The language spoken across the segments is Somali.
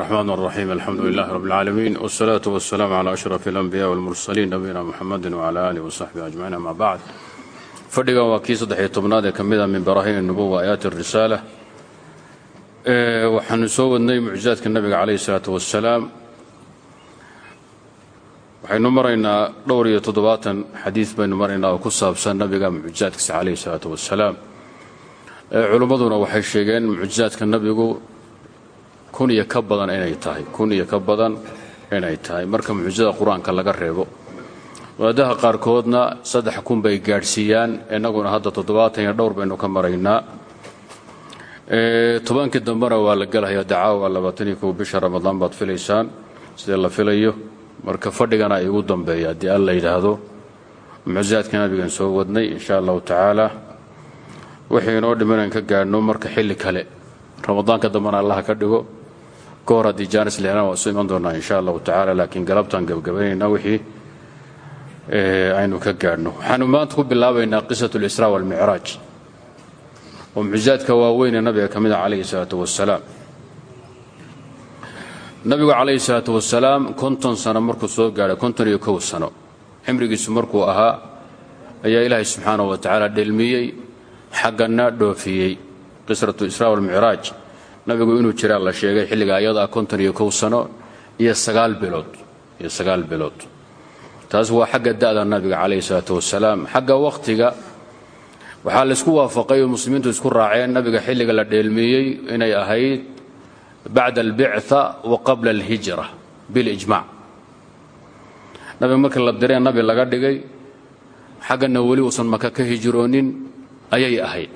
الرحمن الرحيم الحمد لله رب العالمين والصلاة والسلام على أشرف الأنبياء والمرسلين نبينا محمد وعلى آله وصحبه أجمعين أما بعد fadhigan waa kii saddex iyo tobnaad ee ka mid a min baraahin الnubuwa aayaat الrisaala waxaanu soo wadnay mucjizaadka nabiga calayh الsalaatu wasalaam waxaynu maraynaa dhowr iyo toddobaatan xadiid baynu maraynaa oo ku saabsan nabiga mucjizaadkiisa calayh الsalaatu wasalaam culimmaduna waxay sheegeen mucjizaadka nabigu kun iyo ka badan inay tahay. Kun iyo ka badan inay tahay. Marka mucjizada qur'aanka laga reebo. Wadaadaha qaarkoodna saddex kun bay gaadhsiiyaan. Innaguna hadda toddobaatan iyo dhowr baynu ka maraynaa. Tobankii dambena waa la gelaya dacaawa labaatan iyo kow bisha ramadaan baad filaysaan. Sidee la filayo? Marka fadhigana igu dambeeya haddii alla yidhaahdo. Mucjizaadka nabigan soo wadnay insha allahu tacaala. Wixii inoo dhiman ka gaadhno marka xilli kale ramadaanka dambena allaha ka dhigo ka hor haddii jaanis waa isu iman doonaa insha allahu tacaala laakiin galabtaan gebgabaynaynaa wixii aynu ka gaadhno waxaanu maanta ku bilaabaynaa qisat اlisraa wاlmicraaj oo mucjizaadka waaweynee nabiga ka mida calayhi salaatu wasalaam nabigu calayhi salaatu konton sano markuu soo gaadhay konton iyo kow sano cimrigiisu markuu ahaa ayaa ilaahay subxaanahu wa tacaala dhelmiyey xaggana dhoofiyey. Qisratu israa walmicraaj nabigu inuu jiraa la sheegay xilliga ayadaa konton iyo kow sano iyo sagaal bilood iyo sagaal bilood. Taas waa xagga da'da nabiga calayhi salaatu wasalaam. Xagga wakhtiga waxaa laysku waafaqay oo muslimiintu isku raaceen nabiga xilliga la dheelmeeyey inay ahayd bacda albictha wa qabla alhijra bilijmac nabiga markii la diree nabi laga dhigay xaggana weli uusan maka ka hijroonin ayay ahayd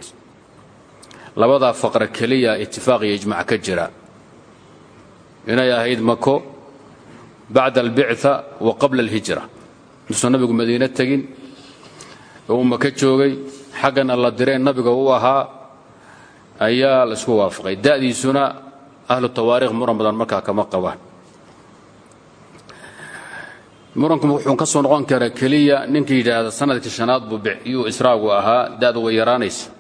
labadaa faqra keliya itifaaq iyo ijmac ka jira. Inay ahayd mako bacda albictha wa qabla alhijra. Intuusan nabigu madiine tegin uu maka joogay xaggana la direen nabiga u ahaa ayaa la isku waafaqay. Da'diisuna ahlu tawaariikh muran badan markaa kama qabaan. Muranku wuxuu ka soo noqon karaa keliya ninkii yidhaahda sannadkii shanaad buu yuu israagu ahaa da'du way yaraanaysa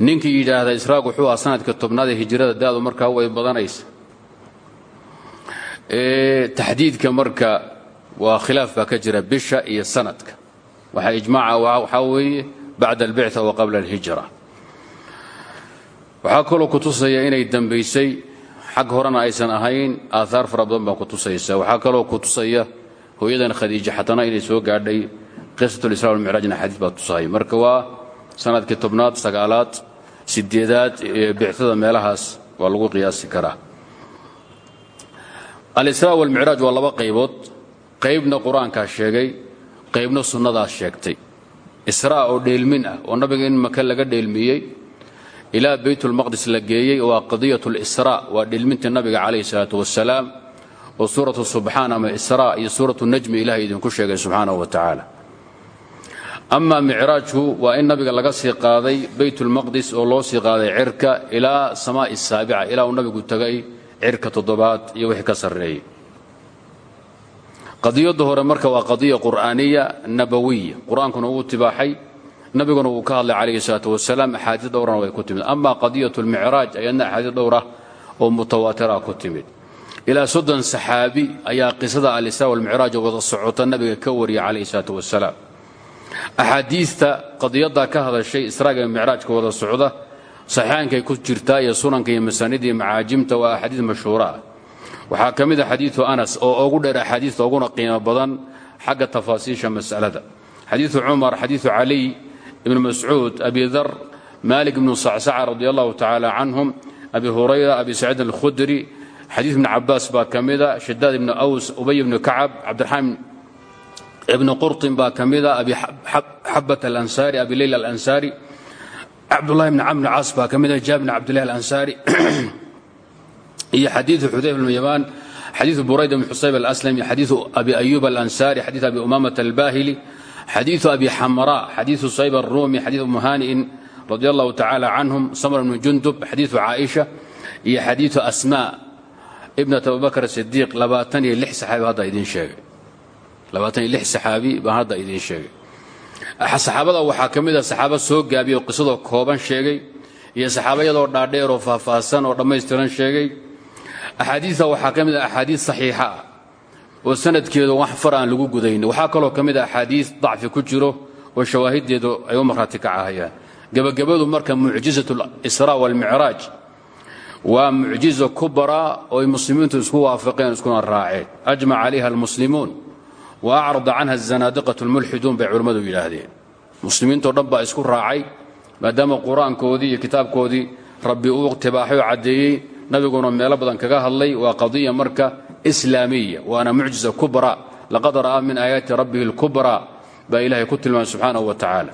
ninkii yidhaahda israagu wuxuu ahaa sanadka tobnaad ee hijrada da'du markaa way badanaysa. Taxdiidka marka waa khilaaf baa ka jira bisha iyo sanadka. Waxaa ijmaaca waxaa weeye bacda albictha wa qabla alhijra. Waxaa kaloo ku tusaya inay dambaysay xag horena aysan ahayn aahaar fara badan baa ku tusaysa. Waxaa kaloo ku tusaya hooyadan khadiija xatana inay soo gaadhay qisatulisra walmicraajna xadiid baa tusahaya marka waa sannadkii tobnaad sagaalaad sideedaad bictada meelahaas waa lagu qiyaasi karaa. Alisraa walmicraaj waa laba qaybood. Qaybna qur'aankaa sheegay qaybna sunnadaas sheegtay. Israa oo dheelmin ah oo nabiga in maka laga dheelmiyey ilaa baytulmaqdis la geeyey waa qadiyat lisraa waa dheelmintii nabiga calayhi salaatu wasalaam oo suuratu subxaan ama israa iyo suuratu najmi ilahay idinku sheegay subxaanahu wa tacaala amaa micraajku waa in nabiga laga sii qaaday baytulmaqdis oo loo sii qaaday cirka ilaa samaa'i saabica ilaa uu nabigu tegay cirka toddobaad iyo wixii ka sarreeyey qadiyadda hore marka waa qadiya qur'aaniya nabawiya. Qur'aankuna tibaaxay. Nabiguna wuu ka hadlay calayhi salaatu wasalaam. Axaadiis dhowrana way ku timid. Amaa qadiyatu lmicraaj ayadna axaadiis dhowrah oo mutawaatira ku timid. Ilaa soddon saxaabi ayaa qisada alisraa walmicraaj wada socota nabiga ka wariyay calayhi salaatu wasalaam axaadiista qadiyaddaa ka hadashay israaga iyo micraajka wada socda saxiixaankay ku jirtaa iyo sunanka iyo masaanida macaajimta waa axaadiis mashhuura. Ah waxaa ka mid a xadiidu anas oo ugu dheer axaadiista uguna qiimo badan xagga tafaasiisha mas'alada. Xadiidu cumar xadiidu caliy ibnu mascuud abi dar malik ibnu sacsaca radi allahu tacaala canhum abi hurayra abi saciid alkhudri. Xadiid ibni cabaas baa ka mida shadaad ibnu aws ubay ibnu kacab cabdiraxmaan ibn qurin baa ka mida abi xabat alansaari abi leyla alansaari cabdulahi bn camr caas baa ka mida jaabir bn cabdillahi alansaari iyo xadiiu xudayf bn yamaan xadiiu burayd bn xusayb alaslami xadiiu abi ayub alansaari xadiiu abi umamat albahili xadiiu abi xamra xadiiu sayb arumi xadiiu muhani'in radi allahu tacaala canhum samr bn jundub xadiiu caaisha iyo xadiiu asma ibnat abubakr sidiiq labaatan iyo lix saxaabi hadda idin sheegay labaatan iyo lix saxaabi baan hadda idiin sheegay. Saxaabada waxaa ka mid a saxaaba soo gaabiyey oo qisadoo kooban sheegay iyo saxaaba dhaadheer oo faahfaahsan oo dhammaystiran sheegay. Axaadiista waxaa ka mid a axaadiis saxiixa ah oo sanadkeedu wax far aan lagu gudayn. Waxaa kaloo ka mid a axaadiis dacfi ku jiro oo shawaahiddeedu ay u markhaati kacahayaan gebagabadu marka mucjizat alisraa waalmicraaj waa mucjizo kubra oo muslimiintu isku waafaqeen iskuna raaceen. Ajmac calayha almuslimuun wa acrada canha azanaadiqatu almulxiduun bay culimmadu yidhaahdeen muslimiintoo dhan baa isku raacay maadaama qur'aankoodii iyo kitaabkoodii rabbi uu tibaaxay oo caddeeyey nabiguna meelo badan kaga hadlay waa qadiya marka islaamiya waana mucjiza kubra laqad ra'aa min aayaati rabbihi alkubra baa ilaahay ku tilmaamay subxaanahu wa tacaala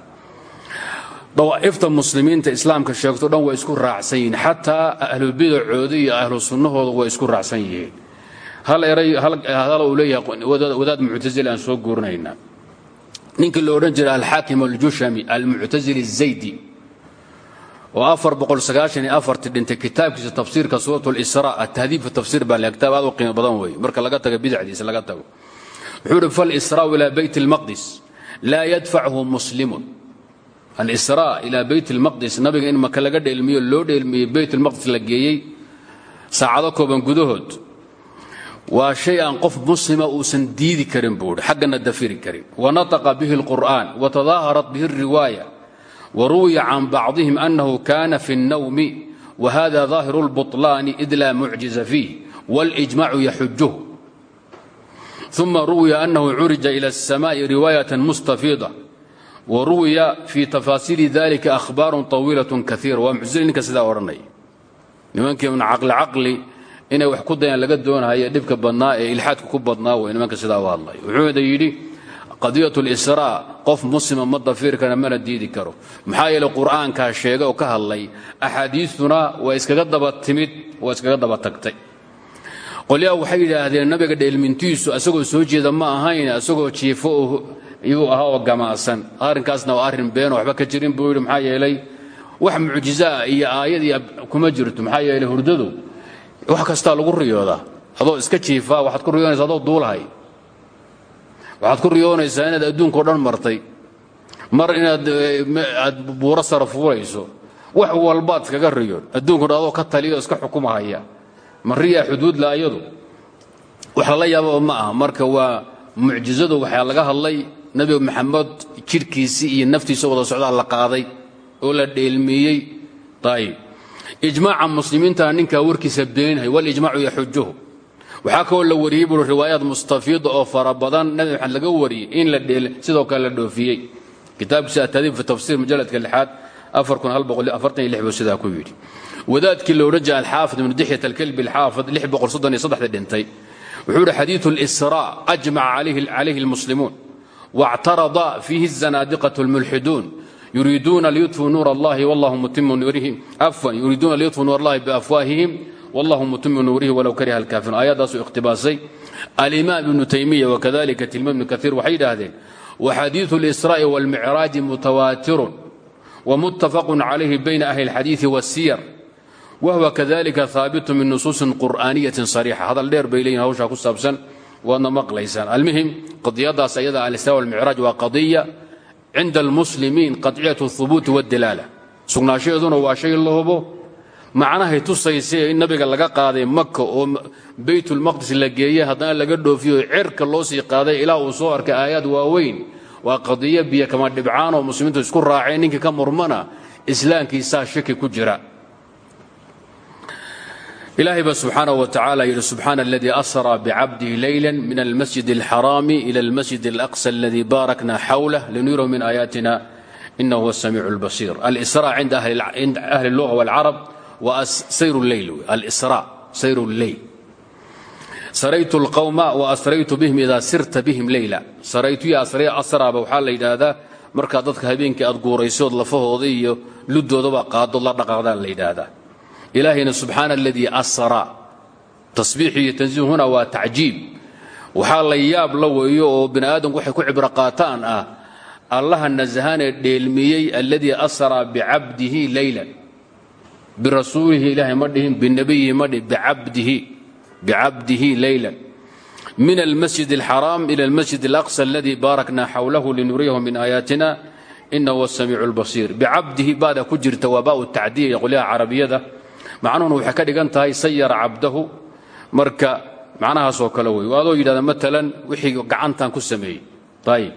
dawaa'ifta muslimiinta islaamka sheegto dhan way isku raacsan yihiin xataa ahlubidacooda iyo ahlu sunnahooda way isku raacsan hal eray hadal uu leeyahay wadaad muctasili aan soo guurinaynaa ninkii la odhan jiray alxaakim aljushami almuctasili الzaydi oo afar boqol sagaashan iyo afarti dhintay kitaabkiisa tafsiirka suurat اlisra atahdiib fi tafsir baa le kitaab aad u qiimo badan weeye marka laga tago bidacdiisa laga tago wuxuu uhi faalisraa ilaa bayt اlmaqdis laa yadfachu muslimun alisraa ilaa bayt اlmaqdis nabiga in maka laga dheelmiyo loo dheelmiyey bayt اlmaqdis la geeyey saacado kooban gudahood waa shay aan qof muslima uusan diidi karin buu hi xaggana dafiri karin wanataqa bihi اlqur'an watadaaharat bihi اlriwaaya waruwiya can bacdihim annahu kana fi اnnawmi wahada daahiru اlbuطlaani id laa mucjiza fiih wاlijmacu yaxujuh ثuma ruwiya annahu curija ila الsamaءi riwaayة mustafiida waruwiya fii tafaasiili dalika ahbaaru طawiilaة kaiira waa muctazili ninka sidaa odhanaya nimankii min caqli caqli inay wax ku dayaan laga doonahaya dhibka badnaa ee ilxaadka ku badnaa wey nimanka sidaa u hadlay. Wuxuuna yidhi qadiyat اlisraa qof muslima ma dafiri kara mana diidi karo. Maxaa yeeley qur'aankaa sheegay oo ka hadlay axaadiistuna waa iskaga daba timid waa iskaga daba tagtay. Qolyaha waxay yidhaahdeen nabiga dheelmintiisu asagoo soo jeeda ma ahayn asagoo jiifo iyuu ahaa oo gamaasan. Arrinkaasna waa arrin been waxba ka jirin buu yidhi. Maxaa yeelay wax mucjizaa iyo aayad iyo kuma jirto. Maxaa yeeley hurdadu wax kastaa lagu riyoodaa. Adoo iska jiifaa waxaad ku riyoonaysaa adoo duulahay. Waxaad ku riyoonaysaa inaad adduunkao dhan martay. Mar inaad aad buuro sara fuulayso. Wax walbaad iskaga riyoon adduunko dhan adoo ka taliyo iska xukumahaya ma riyaa xuduudla ayadu? Wax lala yaababa ma aha. Marka waa mucjizadu waxaa laga hadlay. Nebi maxamed jidhkiisii iyo naftiisa wada socdaa la qaaday oo la dheelmieyey ayib ijmaaca muslimiinta ninkaa warkiisa beenahay walijmaacu yaxujuhu waxaa kaloo la wariyey buu riwaayaad mustafiida oo fara badan nabi maxamed laga wariyey in la sidoo kale la dhoofiyey. Kitaabkiisa atadiib fi tafsiir mujaladka lixaad sidaa ku yidhi. Wadaadkii loodhan jira alxaafid ibnu dixyat alkalbi alxaafid dhintay wuxuu hi xadiiu lisra ajmaca calayhi almuslimuun wactarada fiihi zanaadiqat lmulxiduun yuriiduuna liyudfuu nuur allahi wallahu mutimu nuurihim afwan yuriiduuna liyudfuu nuur allahi biafwaahihim wallahu mutimu nuurihi walow kariha alkaafiruun aayaddaasuu ikhtibaasay alimaam ibnu taymiya wakadalika tilmaam ibnu kaiir waxay yidhaahdeen waxadiidu اlisraa'i wاlmicraaji mutawaatirun wmuttafaqun calayhi bayna ahli اlxadiiثi wاsiyar wahwa kadalika haabitu min nusuusin qur'aaniyatin sariixa hadal dheer bay leeyihin hawshaa ku saabsan waadna maqlaysaan almuhim qadiyadaas ayada alisraa walmicraaj waa qadiya cinda almuslimiin qadciyatu اhubuuti waاdilaala sugnaanshaheeduna waa shay la hubo macnahay tusaysay in nabiga laga qaaday maka oo baytulmaqdis la geeyey haddana laga dhoofiyo cerka loo sii qaaday ilaa uu soo arkay aayaad waaweyn waa qadiyo biyo kama dhibcaan oo muslimiintu isku raaceen ninkii ka murmana islaamkiisaa shaki ku jira ilaahay ba subxaanaه wa tacala yidhi subxaana اladii asraa bcabdihi leyla min almasjid اlxaraami ila اlmasjid اlأqsى اladii baarakna xawlah linuyirahu min aayaatina ina huwa الsamiic اlbasiir alsra cinda ahli اlluga wاlcarab wa sayr leyl alsra sayr اlleyl saraytu اlqowma waasraytu bihim ida sirta bihim leyla saraytu iyo asraaba waxaa la yidhaahdaa markaa dadka habeenkii aad guuraysood lafahooda iyo ludoodaba qaadood la dhaqaaqdaan la yidhaahdaa ilaahayna subxaana aladii asra tasbiix iyo tansiih huna waa tacjiib waxaa la yaab la weeyo oo bini aadamku waxay ku cibro qaataan ah allaha nasahanee dheelmiyey alladii asraa bicabdihi leylan birasuulihi ilaahay ma dhihin binabiyihi ma dhihin bicabdihi leylan min almasjid alxaraam ila almasjid alaqsa aladii baarakna xawlahu linuriyahu min aayaatina ina huwa asamiicu albasiir bicabdihi baada ku jirta waa baau tacdiya qolyaha carabiyada macnuhuna waxay ka dhigan tahay sayara cabdahu. Marka macnahaasoo kale wey. Adoo yidhahda maalan wixii gacantan ku sameeyey. Ayib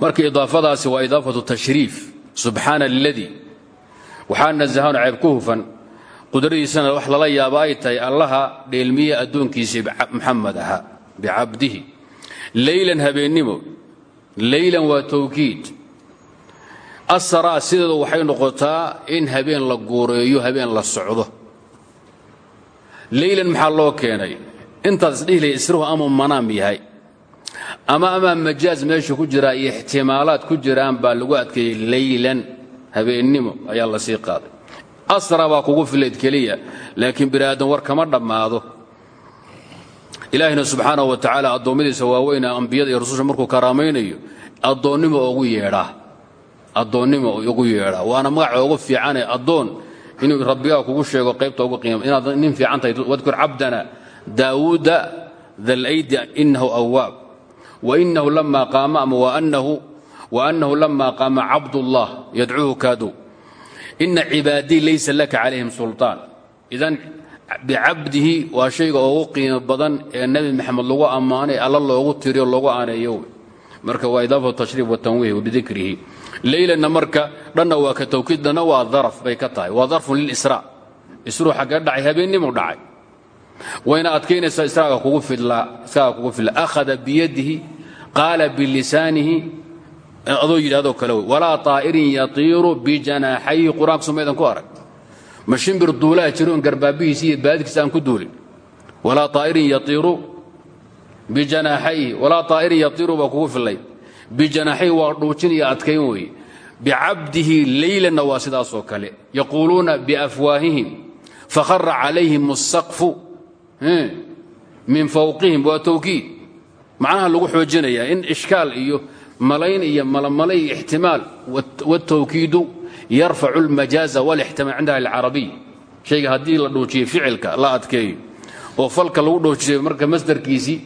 marka idaafadaasi waa idaafatu tashriif. Subxaana aladii waxaa nasahan ceeb ku hufan. Qudradiisana wax lala yaaba ay tahay allaha dheelmiye addoonkiisii muxamed ahaa bicabdihi leylan habeennimo leylan waa towkiid asaraa sideedu waxay noqotaa in habeen la guureeyo habeen la socdo. Leylan maxaa loo keenay? Intaad isdhihi lay amuu manaam yahay. Ama amaa majaaz meesha ku jiraa iyo ixtimaalaad ku jiraan baa lagu adkeeyey leylan habeennimo ayaa la sii qaaday. Asra baa kugu filayd keliya laakiin bini aadan war kama dhammaado. Ilaahina subxaanahu wa tacaala addoommadiisa waaweyne ambiyada iyo rususha markuu karaamaynayo addoonnimo ugu yeedhaa addoonnimo ugu yeedhaa waana magaca ugu fiicane addoon inuu rabbigaa kugu sheego qaybta ugu qiima inaad nin fiican tahay wadkur cabdana daawuuda dalaydi inahu awaab wainahu lama qaama ama waanahu lama qaama cabdullah yadcuuhu kaaduu ina cibaadii laysa laka calayhim sulطaan idan bicabdihi waa shayga ugu qiimo badan ee nebi maxamed lagu ammaanay alla loogu tiriyo loogu aaneeyo. Marka waa idaafatu tashriif watanwiih bidikrihi laylana marka dhana waa ka tawkiid waa daraf bay ka tahay. Waa darfun lilisraa isruu xaggee dhacay habeennimu dhacay. Wayna adkaynaysaa israaga kugu filla akhada biyadihi qaala bilisaanihi adoo yidhahdoo kale wey walaa taa'irin yatiiru bijanaaxayhi qur'aanka sumaydan ku arag. Ma shimbir duula jiri oon garbaabbihiisi iyo ku duulin. Walaa taa'irin yaiiru bijanaaxayhi walaa taa'irin yatiiru baa kugu fillay bijanaaxayhi waa dhuujin iyo adkayn weeye bicabdihi leylanna waa sidaasoo kale yaquuluuna biafwaahihim fakhara calayhim الsaqfu min fawqihim waa towkiid macnaha lagu xoojinayaa in ishkaal iyo malayn iyo malamalay ixtimaal wاtawkiidu yarfacu اlmajaaza wاlixtimaal cindaha alcarabiy shayga haddii la dhuujiyo ficilka la adkeeyo oo falka lagu dhoojiyo marka masdarkiisii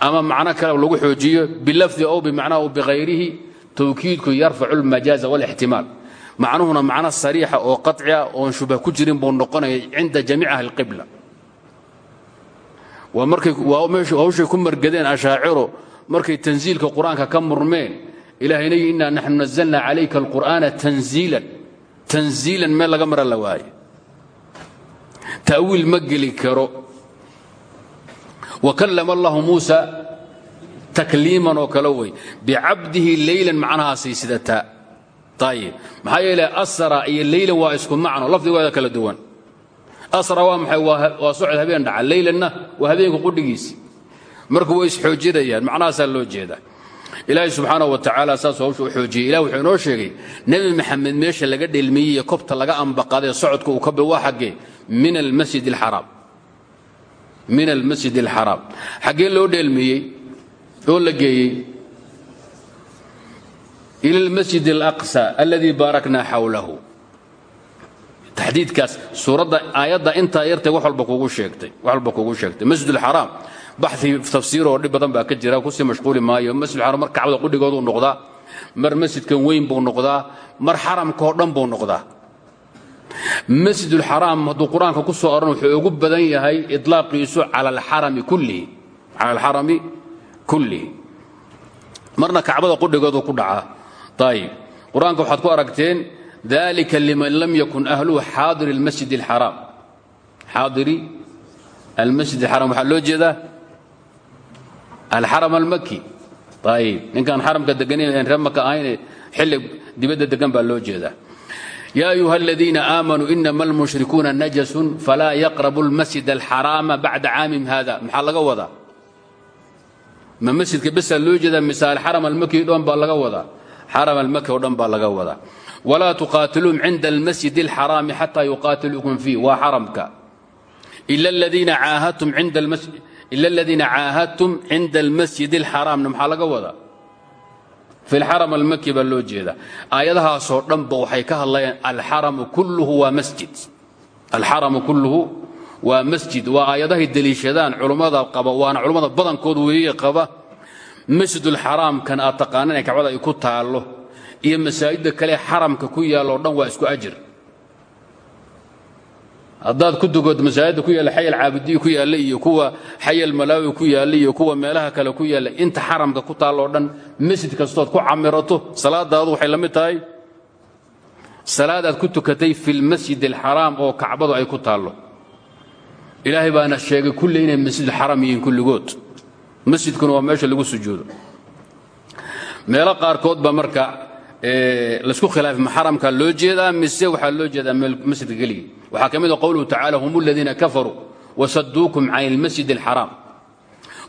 ama macno kale lagu xoojiyo bilafdi ow bimacnaha bikhayrihi tawkiidku yarfacu lmajaaza walixtimaal. Macnuhuna macno sariixa oo qaciah oon shubha ku jirin bu noqonayay inda jamiici ahli qibla hawshay ku margadeen ashaaciru markay tanziilka quraanka ka murmeen ilaahayna yi innaa naxnu nazalna calayka alqur'aana tanziilan. Tanziilan meel laga mara la waaye. Ta'wiil ma karo wa kallama allahu muusa takliiman oo kale wey. Bicabdihi leylan macnahaasay sidataa ayib maxaa yeele asra iyo leylan waa isku macno lafdigooda kala duwan. Asra waa maxay? Waa socod habeen dhaca. Leylanna waa habeenka qudhigiisi marka way isxoojinayaan. Macnahaasaa wa tacaala saas hawsha u xoojiyey. Wuxuu inoo sheegay nebi maxamed meesha laga dheelmiyey iyo kobta laga ambaqaday socodka uu ka bi waa xaggee min almasjid alxaraam min almasjid alxaraam xaggee loo dheelmiyey oo la geeyey ila almasjid alaqsa aladii baarakna xawlahu. Taxdiidkaas suuradda aayadda intaa yartay wax walba kugu sheegtay wax walba kugu sheegtay. Masjid alxaraam baxi tafsiir oo dhib badan baa ka jira ku sii mashquuli maayo. Masjid xaram mar kacbada qudhigooduu noqdaa mar masjidkan weyn buu noqdaa mar xaramkaoo dhan buu noqdaa masjidulxaraam hadduu qur'aanka ku soo oran wuxuu ugu badan yahay idlaaqiisu cala alxarami kullihi cala alxarami kullihi marna kacbada qudhigooduu ku dhacaa ayib qur'aanka waxaad ku aragteen dalika liman lam yakun ahluhu xaadiri almasjid alxaraam xaadiri almasjid alxaram waxaa loo jeedaa alxaram almaki ayib ninkaan xaramka deganan ree maka ahayne xilli dibadda degan baa loo jeedaa yaa ayuha aladiina aamanuu inama almushrikuuna najasun falaa yaqrabu almasjid alxaraama bacda caamim hada maxaa laga wadaa ma masjidka besaa loo jeedaa mise alxaram almaki dhan baa laga wadaa xaram almaki oo dhan baa laga wadaa walaa tuqaatiluum cinda almasjid alxaraami xataa yuqaatiluukum fiih waa xaramka ila aladiina caahadtum cinda almasjid alxaraamna maxaa laga wadaa fi lxaram almaki baa loo jeeda aayadahaasoo dhanba waxay ka hadlayaan alxaramu kulluhu waa masjid. Alxaramu kulluhu waa masjid. Waa aayadahay deliishadaan culummada qaba waana culummada badankood weeye qaba masjidulxaraamkan aad taqaanaan ee kacbada ay ku taallo iyo masaajidda kale xaramka ku yaalloo dhan waa isku ajir haddaad ku dugood masaajidda ku yaalla xayal caabudiyi ku yaalla iyo kuwa xayal malaawi ku yaalla iyo kuwa meelaha kale ku yaalla inta xaramka ku taalloo dhan masjid kastood ku camirato salaadaadu waxay la mid tahay. Salaadaad ku tukatay fi lmasjid alxaraam oo kacbadu ay ku taallo ilaahay baana sheegay kulle inay masjidulxaram yihiin kulligood. Masjidkuna waa meesha lagu sujuudo. Meelo qaarkood ba marka laysku khilaafay ma xaramka loo jeedaa mise waxaa loo jeedaa masjidka keligii waxaa ka mid a qowluhu tacala hum aladiina kafaruu wasaduukum can ilmasjid alxaraam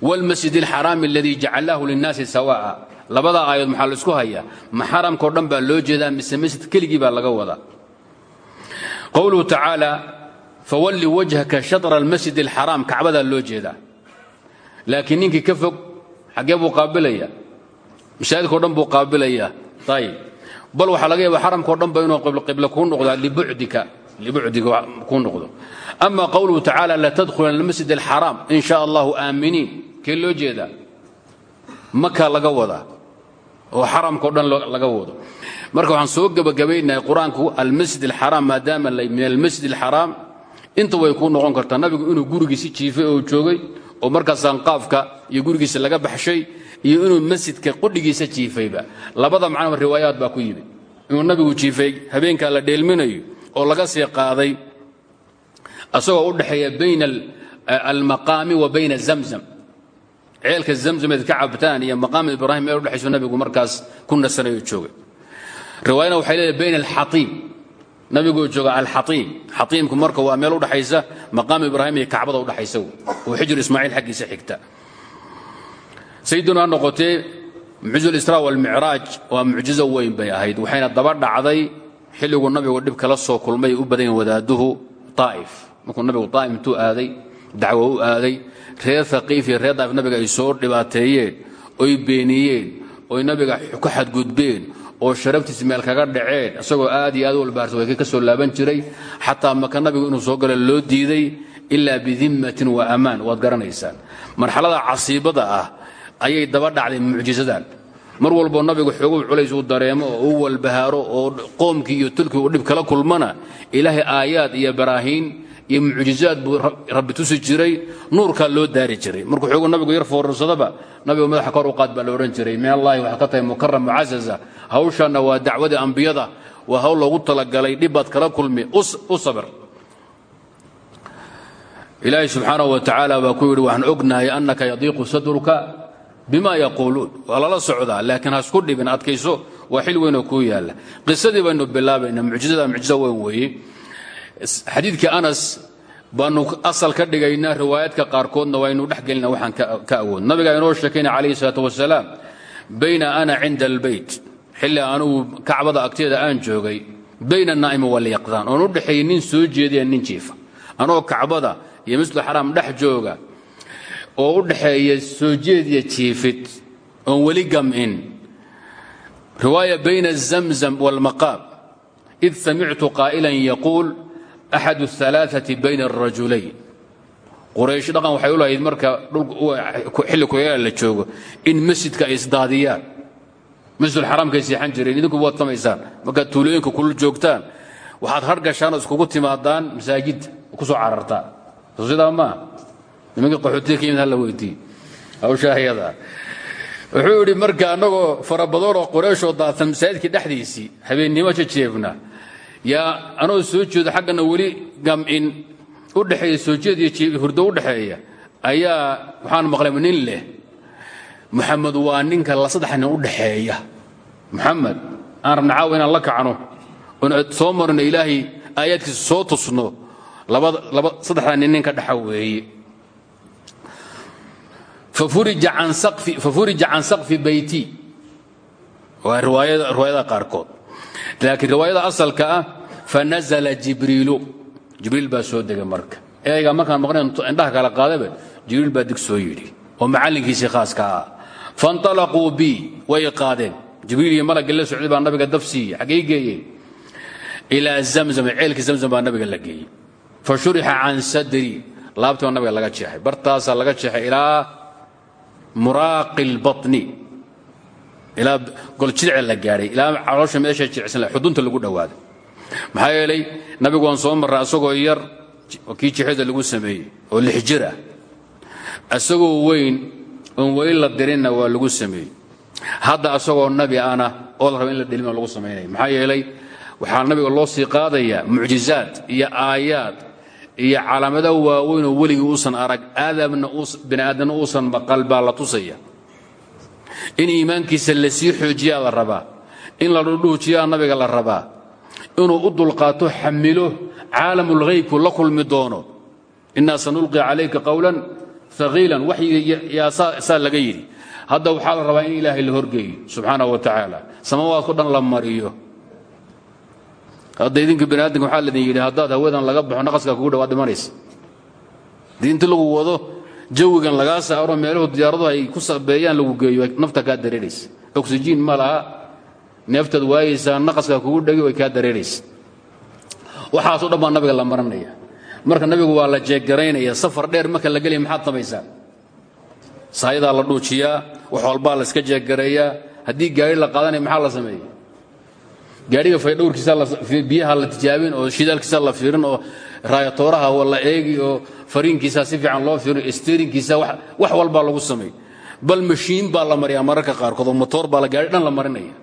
wاlmasjid alxaraam aladii jacalnaahu linnaasi sawaa'a. Labada aayaod maxaa laysku hayaa? Ma xaramkao dhan baa loo jeedaa mise masjid keligii baa laga wadaa? Qowluhu tacaala fawalli wajhaka shatra almasjid alxaraam kacbadaa loo jeedaa. Laakiin ninkii ka fog xaggee buu qaabilaya. Masaajidkao dhan buu qaabilayaa ayib bal waxaa laga yaaba xaramkao dhan ba inuu qiblo kuu noqdaa libucdika libucdiga kuu noqdo ama qowluhu tacaala latadkhuluna almasjid alxaraam in sha allahu aaminiin kee loo jeedaa maka laga wadaa oo xaramkao dhan laga wado marka waxaan soo gebagabaynahay qur'aanku almasjid alxaraam maadaama min almasjid alxaraam inta way kuu noqon kartaa nabigu inuu gurigiisi jiifay oo joogay oo markaa saanqaafka iyo gurigiisa laga baxshay iyo inuu masjidka qudhigiisa jiifayba labada macnaba riwaayaad baa ku yimid inuu nabigu jiifay habeenkaa la dheelminayo oo laga sii qaaday asagoo u dhexeeya bayna almaqaami wa bayna zamzam. Ceelka zamzameed ka cabtaan iyo maqaam ibraahim meel udhexayso nabigu markaas ku nasanayo joogay riwaayana waxay leedahay bayna alxatiim nabigoo jooga alxaiim xaiimku marka waa meel udhaxaysa maqaam ibraahim iyo kacbada udhaxaysa oo xijir ismaaciil xaggiisa xigta. Sayiduna ha noqotee mucjizu isra walmicraaj waa mucjizo weyn bay ahayd waxayna daba dhacday xilliguu nabigu dhib kala soo kulmay u badan yahin wadaaduhu aa'if markuu nabigu aa'if intuu aaday dacwo u aaday reer haqiif iyo reer daa'if nabiga ay soo dhibaateeyeen oy beeniyeen oy nabiga ka xadgudbeen oo sharaftiisi meel kaga dhaceen isagoo aad iyo aad u walbaharsa way ka soo laaban jiray. Xataa maka nabigu inuu soo galo loo diiday ilaa bidimmatin wa ammaan waad garanaysaan. Marxalada casiibada ah ayay daba dhacday mucjisadan mar walboo nabigu xooguu culays uu dareemo oo u walbahaaro oo qoomkii iyo tulkii uu dhib kala kulmana ilaahay aayaad iyo baraahiin iyo mucjizaad buu rabbi tusi jiray nuurkaa loo daari jiray. Markuu xooguu nabigu yar foorarsadaba nabigu madaxa kor u qaad baa la odhan jiray min allahi waxaad ka tahay mukaram mucasaza hawshanna waa dacwadii ambiyada waa hawl loogu talagalay dhibbaad kala kulmi u sabir. Ilaahay subxaanahu wa tacaala baa ku yidhi waxaan ognahay annaka yadiiqu sadruka bima yaquuluun. Waa lala socdaa laakiin hasku dhibin adkayso waa xil weynoo kuu yaalla. Qisadii baynu bilaabaynaa mucjizada mucjizo weyn weeye xadiidkii anas baanu asal ka dhigaynaa riwaayaadka qaarkoodna waynu dhex gelina ka awood nabigaa inoo sheekayna calayhi salaatu wasalaam bayna ana cinda albeyt xilli anugu kacbada agteeda aan joogay bayna naa'imi walyaqdaan oon u dhexeeyey nin soo jeediya nin jiifa. Anoo kacbada iyo masjidul xaraam dhex jooga oo u dhexeeya soo jeediya jiifid oon weli gam'in riwaaya bayna zamzam waalmaqaam id samictu qaa'ilan yaquul axadu alaaثati bayna arajulayn quraysh dhaqan waxay u lahayd marka xilli kuyaala la joogo in masjidka ay isdaadiyaan. Masjidulxaraamkay seexan jireen idinku waad samaysaan markaad tuulooyinka kula joogtaan waxaad hargashaan oo iskugu timaadaan masaajidda ku soo carartaan. Soo sidaa maaha wuxuu yidhi marka annagoo farabadanoo qorayshoo daadsan masaajidkii dhexdiisii habeennimo jajeebna yaa anoo soo jeedo xaggana weli gam'in u dhexeeya soo jeed iyo hurdo u dhexeeya ayaa waxaan maqlay nin leh. Muxamed waa ninka la saddex nin u dhexeeya. Muxamed aan rabna inaan la kacno oon soo marno ilaahay aayaadkiisa soo tusno. Saddexdaa nin ninka dhexa weeye fafurija can sakfi beyti waa riwaayada qaarkood. Laakiin riwaayada asalka ah fanazla jibriilu. Jibriil baa soo degay marka. Eega markaan maqnayn indhaha kala qaadaba jibriil baa dig soo yidhi oo macallinkiisii khaaska ah. Fainطalaquu bi way qaadeen. Jibriil iyo malagga la socday baa nabiga daf siiye xaggay geeyeen ilaa zamzam ceelkii zamzam baa nabiga la geeyey. Fa shurixa can sadri laabtii baa nabiga laga jeexay. Bartaasaa laga jeexay ilaa muraaqi اlbaطni ilaa goljidce la gaadhay ilaa caloosha meesha jircsan xudunta lagu dhowaaday maxaa yeelay nabigu waan soo marray asagoo yar kii jixida lagu sameeyey oo lix jir ah. Isagoo weyn oon weli la dirinna waa lagu sameeyey. Hadda asagoo nabi ana oo la raba in la dhelima lagu samaynaya maxaa yeelay waxaa nabiga loo sii qaadayaa mucjizaad iyo aayaad iyo calaamado waaweyn oo weligii uusan arag aadamna bini aadamna uusan maqal baa la tusaya. In iimaankiisa la sii xoojiyaa la rabaa. In la dhudhuujiyaa nabiga la rabaa. Inuu u dulqaato xamilo caalamulghaybku la kulmi doono. Innaa sanulqi calayka qowlan haqiilan waxyiga saa laga yidhi. Hadda waxaa la rabaa in ilaahay la horgeeyo subxaana wa tacaala samawaadko dhan la mariyo hadda idinka bani aadamka waxaa laydin yidhi haddaad hawadan laga baxo naqaskaa kugu dhawaad dhimanaysa. Dii inti lagu wado jawigan lagaa saaro meeluhu diyaaradu ay ku sabeeyaan lagu geeyo nafta kaa dareeraysa. Oksijiin ma laha neeftaad waayaysaa naqaskaa kugu dhegi way kaa dareeraysa. Waxaasoo dhan baa nabiga la maranaya. Marka nabigu waa la jeeggaraynaya safar dheer marka la gelaya maxaad samaysaa? Saayadaa la dhuujiyaa wax walbaa la iska jeeggareeyaa haddii gaari la qaadanaya maxaa la sameeya gaadhiga faydhowrkiisa biyaha la tijaabin oo shidaalkiisa la fiirin oo raayatooraha la eegi oo fariinkiisa si fiican loo fiirin sterinkiisa wax walbaa lagu samay bal mashiin baa la mariyaa mararka qaarkood oo motoor baa gaari dhan la marinaya.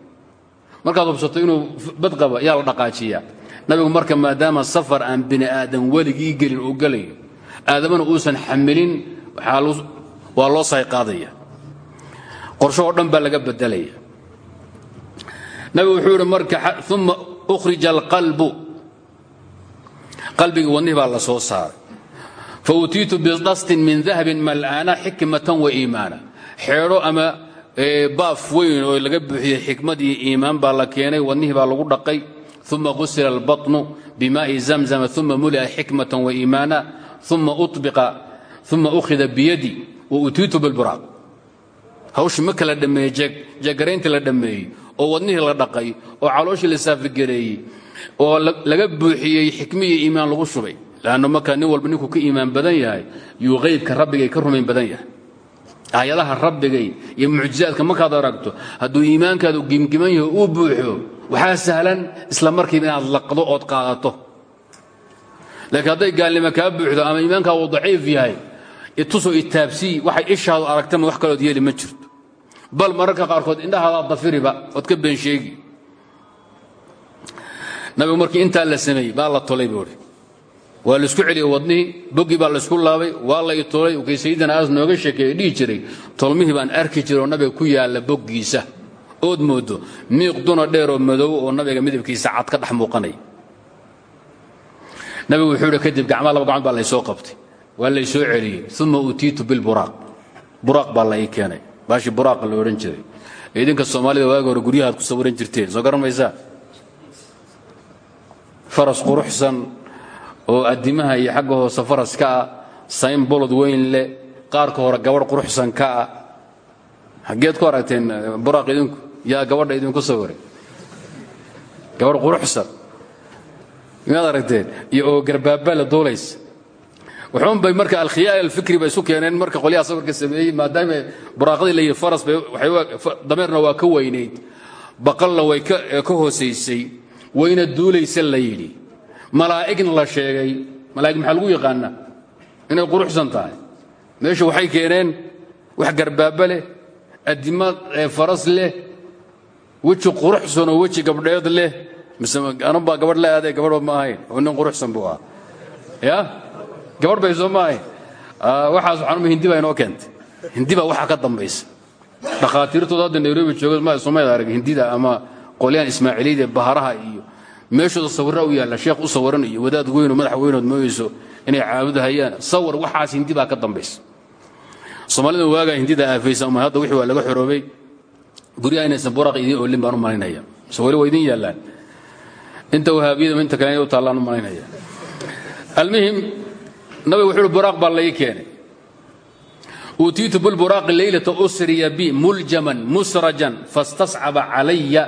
Markaad hubsato inuu bad qaba yaa la dhaqaajiyaa. Nabigu marka maadaama safar aan bini aadam weligii gelin oo gelayo aadamana uusan xamilin waa loo sayqaadaya. Qorsho oo dhan baa laga bedelaya nabigu wuxuu yidhi marka uma ukhrija alqalbu qalbigii wadnihii baa la soo saaray. Fa utiitu bidastin min dahabin mal'aana xikmatan wa iimaana. Xeedho ama baaf weyn oo laga buuxiyey xikmad iyo iimaan baa la keenay wadnihii baa lagu dhaqay. Uma gusila albaطnu bimaa'i zamzama uma muli'a xikmatan wa iimaana. Uma ubiqa uma ukhida biyadi wa utiitu bilburaaq. Hawshii marka la dhammeeyey jeegarayntii la dhammeeyey oo wadnihii la dhaqay oo calooshii la saafigareeyey oo laga buuxiyey xikmi iyo iimaan lagu shubay. Lanno marka nin walba ninkuu ka iimaan badan yahay yuu qaybka rabbigay ka rumayn badan yahay. Aayadaha rabbigay iyo mucjizaadka markaad aragto hadduu iimaankaadu gimgiman yaho uu buuxo waxaa sahlan isla markiiba inaad laqdo ood qaadato. Laakiin hadday gaalnimo kaa buuxdo ama iimaankaadu daciif yahay itusoo itaabsii waxay ishaadu aragtama wax kalood yeeli ma jirto bal mararka qaarkood indhahaadaad dafiriba ood ka been sheegi. Nabigu markii intaa la sameeyey baa la tolay buuhi waa la isku celiyey wadnihii boggii baa laysku laabay waa la itolay kay sayidina aas nooga sheekeeye dhihi jiray tolmihii baan arki jiray oo ku yaalla boggiisa. Ood moodo miiq duna dheer oo madow oo nabiga midabkiisa cad ka dhex muuqanaya nabigu wuxuu idhi kadib gacmaa laba gacmood baa laysoo qabtay waa laysoo celiyey uma utiitu bilburaaq buraaq baa la ii keenay baashii buraaqa la odhan jiray. Idinka soomaalida waagi hore guryahaad ku sawiran jirteen. Soo garan maysaa? Faras quruxsan oo addimaha iyo xagga hoose faras ka ah sayn bolod weyn leh qaarka hore gabadh quruxsan ka ah. Ku aragteen buraaq idinku? Yaa gabadha idinku sawiray gabadh quruxsan. Miyaad aragteen iyo oo garbaabala duulaysa wuxuun bay marka alkhiyaal alfikri bay isu keeneen. Marka qolyaha sawirka sameeyey maadaama buraaqadii la yidhi faras bay dameerna waa ka weynayd. Baqalna way ka hoosaysay wayna duulaysa la yidhi. Malaa'igna la sheegay. Malaa'ig maxaa lagu yaqaanaa? Inay quruxsan tahay. Meesha waxay keeneen wax garbaaba leh addimo faras leh weji quruxsan oo weji gabdheed leh. Mise anubaa gabadh la aadee gabadhba ma ahayn. Oo nin quruxsan buu ahaa. Ya gabadh bay soo ma ahayn waxaas waxaanuma hindi baa inoo keentay. Hindi ka dambaysa. Dhakhaatiirtooda hadda nairobi jooga ma somayda arag hindida ama qolyaan ismaaciiliyada baharaha iyo meeshooda sawirra u yaalla sheekh u sawiran iyo wadaad weynoo madax weynood mooyeyso inay caabudahayaan sawir waxaas hindi ka dambaysa. Soomaalida waagaa hindida aafaysa uma hadda wixii waa laga xoroobay? Guryaha inaysan buraq idiin oolin baan u malaynaya. Mise weli waa inta wahaabiyada inta kale u taallaan u malaynaya. Almuhim nabigu wuxuu buraaq baa laii keenay. Uutiitu bilburaaqi leylata usriya bi muljaman musrajan fastascaba calaya.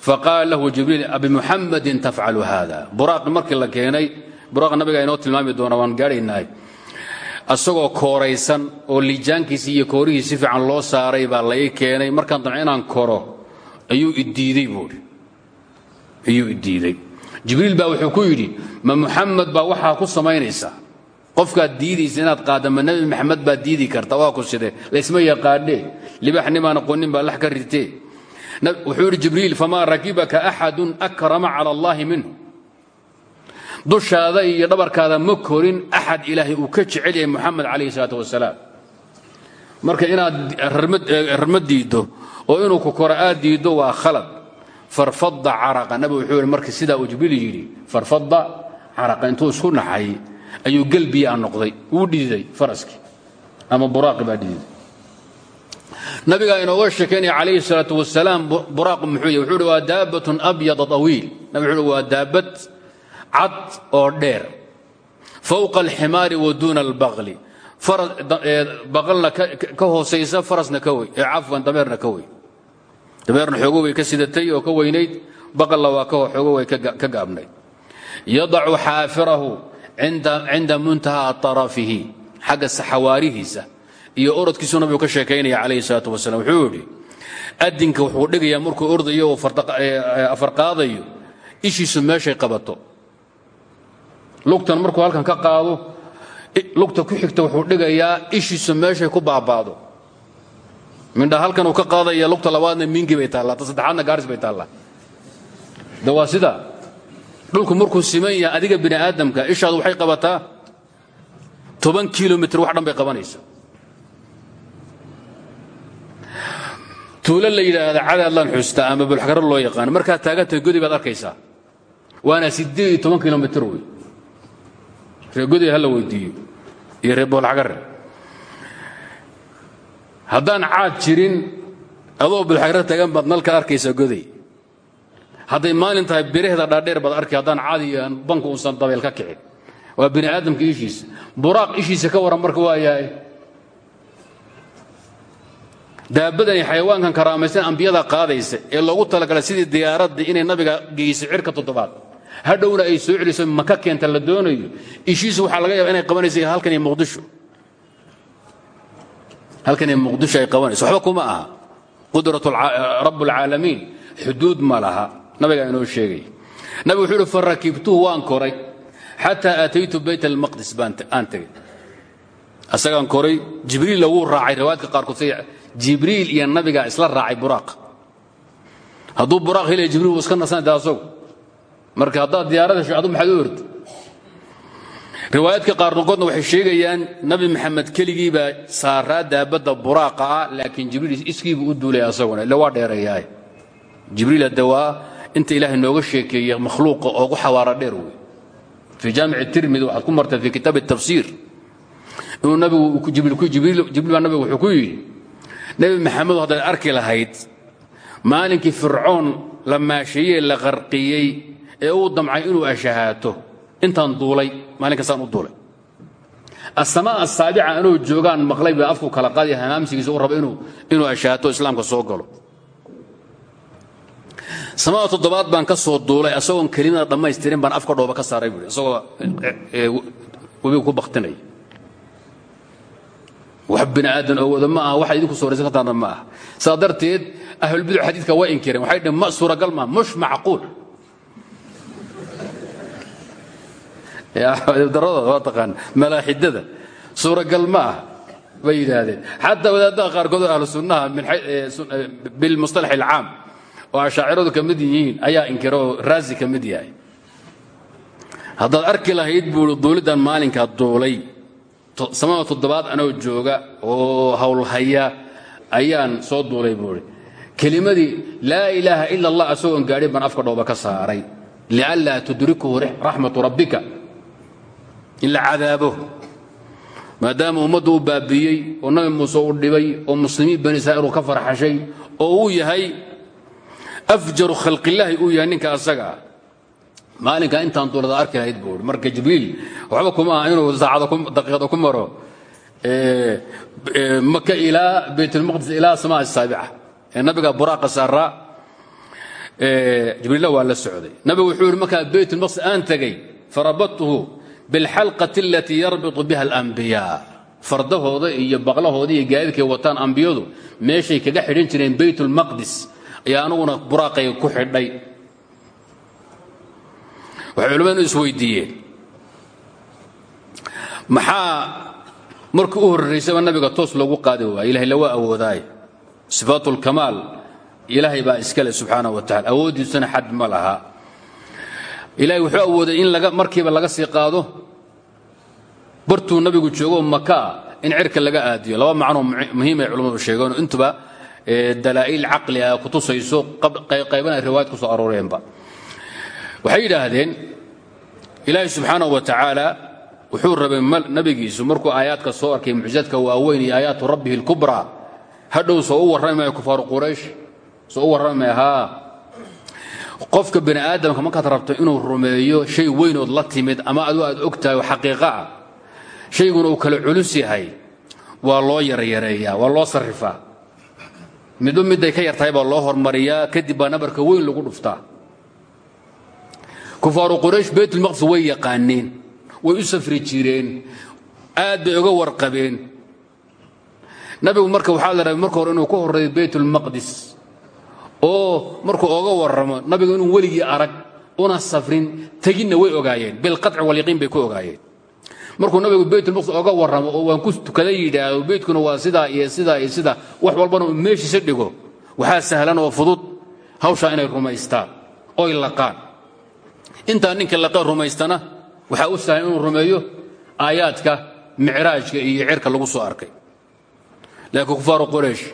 Faqaala lahu jibriil abimuxamadin tafcalu hada buraaqi markii la keenay buraaqa nabiga inoo tilmaami doona waan gaadhaynahay. Asagoo kooraysan oo liijaankiisi iyo koorihii si fiican loo saaray baa la ii keenay. Markaan inaan koro ayuu idiiday buuhi ayuu idiiday jibriil baa wuxuu ku yidhi ma muxamed baa waxaa ku samaynaysaa qofkaad diidaysa inaad qaadda ma nebi maxamed baad diidi karta waa ku sidee laysma yaqaadhee libaxnimaan aqoonin baa lax ka ritee wuxuu yidhi jibriil famaa rakibaka axadun akrama cala allaahi minhu. Dushaada iyo dhabarkaada ma korin axad ilaahay uu ka jecel yahay muxamed calayhi salaatu wasalaam. Marka inaad rarma diiddo oo inuu ku kora aad diiddo waa khalad. Farfada caraqa. Nabigu wuxuu yidhi marka sidaa uu jibriil yidhi farfada caraqa intuu isku naxay ayuu gelbiyaa noqday wuu dhididay faraskii ama buraaqi baa dhididay nabigaa inooga sheekaynaya calayhi salaatu wasalaam buraaqu muxuu yahy wuxuu waa daabatun abyada tawiil. Nabi waa daabad cad oo dheer fowqa alximaari wa duuna albaqli. Baqalna ka hoosaysa farasna ka wey cafwan dameerna ka wey. Dameerna xoogo ka sidatay oo ka weynayd baqalna waa xoogo way ka gaabnayd yadacu xaafirahu cinda muntahaa طarafihi xagga xawaarihiisa iyo orodkiisuu nabigu ka sheekaynaya calayhi salaatu wasalam wuxuu yidhi adinka wuxuu dhigayaa markuu ordayo oo afarqaadayo ishiisu meeshay qabato. Lugtan markuu halkan ka qaado lugta ku xigta wuxuu dhigayaa ishiisu meeshay ku baabaado mindha halkan uu ka qaadaya lugta labaadna mingi bay taallaa ta saddexaadna gaaris bay taallaa. De dhulku markuu siman yahay adiga bini aadamka ishaadu waxay qabataa toban kilomitr wax dhan bay qabanaysa tuulo la yidhaahda cadaadlaan xusta ama bulxagaro loo yaqaano markaad taagantahay godi baad arkaysaa. Waana siddeed iyo toban wey ree godi ha la weydiiyo iyo ree boolxagare haddaan caad jirin adoo bulxagaro tagan baad nalka arkaysaa goday hadday maalin tahay biraheeda dhaadheer baad arki haddaan caadi iyo banku uusan dabeel ka kicin. Waa bini aadamka ishiisa buraaq ishiisa ka waran marka waa yahay. Daabadani xayawaankan karaamaysan ambiyada qaadaysa ee loogu talagalay sidii diyaaraddii inay nabiga geyso cirka toddobaad. Hadhowna ay soo celiso maka keenta la doonayo. Ishiisu waxaa laga yaaba inay qabanaysa halkan iyo muqdisho. Halkan iyo muqdisho ay qabanayso. Waxba kuma aha. Qudratu rabb alcaalamiin xuduud ma laha nabigaa inoo sheegay. Nabig wuxuu uhi farakibtuhu waan koray. Xataa aataytu bayt almaqdis aan tegey. Asagaan koray jibriilla wuu raacay. Riwaayadka qaarkood sida jibriil iyo nabigaa isla raacay buraaq hadduu buraaq helaya jibriil wuu iska nasanada asagu. Marka haddaad diyaarada hesho adu maxaad u ordi riwaayadka qaarkoodna waxay sheegayaan nabi maxamed keligii baa saaraa daabadda buraaqa ah jibriil iskiibuu u duulay asaguna. Ille waa dheereeyaay. Jibriil hadde waa inta ilaahay nooga sheekeeye makhluuqa oogu xawaara dheer wey fii jaamic tirmidi waxaad ku martay fii kitaab tafsiir inuu nabigu jibriil baa nabigu wuxuu ku yidhi nebi maxamedu haddaad arki lahayd maalinkii fircoon la maasheeyey la qarqiyey ee uu damcay inuu ashahaato intaan duulay maalinkaasaan u duulay. Asamaa asaabica anuu joogaan maqlay baa afku kala qaadaya hamaamsigiisa u raba inuu ashahaato islaamka soo galo samada toddobaad baan ka soo duulay asagoon kelimada dhammaystirin baan afka dhooba ka saaray buui isagoo webiga ku baktinaya wax aadan oo wada ma aha waxaad idinku suuraysan kartaana ma aha. Saa darteed ahlulbiduc xadiidka waa inkireen waxay dhaheen ma suuragal maa mush macquul. Daradooda waa taqaan. Malaaxidada suuragal ma ah bay yidhaahdeen. Xataa wadaadaha qaarkood oo ahlu sunnaha bilmustalax alcaam oo ashaaciradu ka mid yihiin ayaa inkira oo raasi ka yahay. Haddaad arki lahayd buui duuliddan maalinkaa duulay. Samada toddobaad anoo jooga oo howlhaya ayaan soo duulay buui kelimadii laa ilaaha ila allah asagoon gaadhin baan afka dhooba ka saaray. Lianlaa tudrikuhu raxmatu rabbika. In la cadaabo. Maadaama ummaddu u baabiiyey oo nabi muuse u dhibay oo muslimiin bani israa'iil uu ka farxashay oo uu yahay afjaru khalqillaahi uu yahay ninka asaga. Ah intaan duulada arki lahayd marka jibriil waxba kuma aha inuu daqiiqada ku maro. Maka ilaa baytulmaqdis ilaa samaa asaabica ee nabiga buraaqa saaraa jibriilla waa la socday. Nabigu wuxuu yihi markaa baytulmaqdis aan tegey farabadtuhu bilxalqati alatii yarbitu biha alambiyaa fardahooda iyo baqlahooda iyo gaadidkay wataan ambiyadu meeshay kaga xidhan jireen baytulmaqdis ayaa anuguna buraaqayga ku xidhay. Waxay culimmadu isweydiiyeen. Maxaa markii u horraysaba nabiga toos loogu qaadi waaya ilahay lawa awoodaaye sifaatu lkamaal ilaahay baa iskale subxaana wa tacala awooddiisuna xad ma laha. Wuxuu awooday in laga markiiba laga sii qaado bartuu nabigu joogo makaa in cirka laga aadiyo. Laba macnoo muhiim ay culimmadu sheegeen intuba dalaa'il caqli ah ku tusayso qaybana riwaayad ku soo arooreenba waxay yidhaahdeen ilaahay subxaanahu wa tacaala wuxuu rabay nabigiisu markuu aayaadka soo arkay mucjizaadka waaweyn iyo aayaatu rabbihi lkubraa hadhow soo u warrami maya kufaaru quraysh soo u warrami maya haa. Qofka bani aadamka markaad inuu rumeeyo shay weynood la timid ama adu aad og tahay oo xaqiiqa ah uu kala culus yahay waa loo yaryareeyaa waa loo sarrifaa midba midday ka yartahay baa loo hormariyaa kadib baa nabarka weyn lagu dhuftaa. Kufaaru quraysh baytulmaqdis way yaqaaneen way u safri jireen aad bay uga warqabeen. Nabigu marka waxaa la rabay marka hore inuu ka horreeyo baytulmaqdis oo markuu oga warramo nabigu inuu weligii arag una safrin teginna way ogaayeen bilqaci walyaqiin bay ku ogaayeen markuu nabigu baytulmaqdis oga warramo oo waan ku tukada yidhaahdo beytkuna waa sidaa iyo sidaa iyo sidaa wax walbana uu meeshiisa dhigo. Waxaa sahlan oo fudud hawshaa inay rumaystaan. Oy laqaan. Intaa ninka laqeen rumaystana waxaa u sahlan inuu rumeeyo aayaadka micraajka iyo cirka lagu soo arkay. Laakiin kufaaru quraysh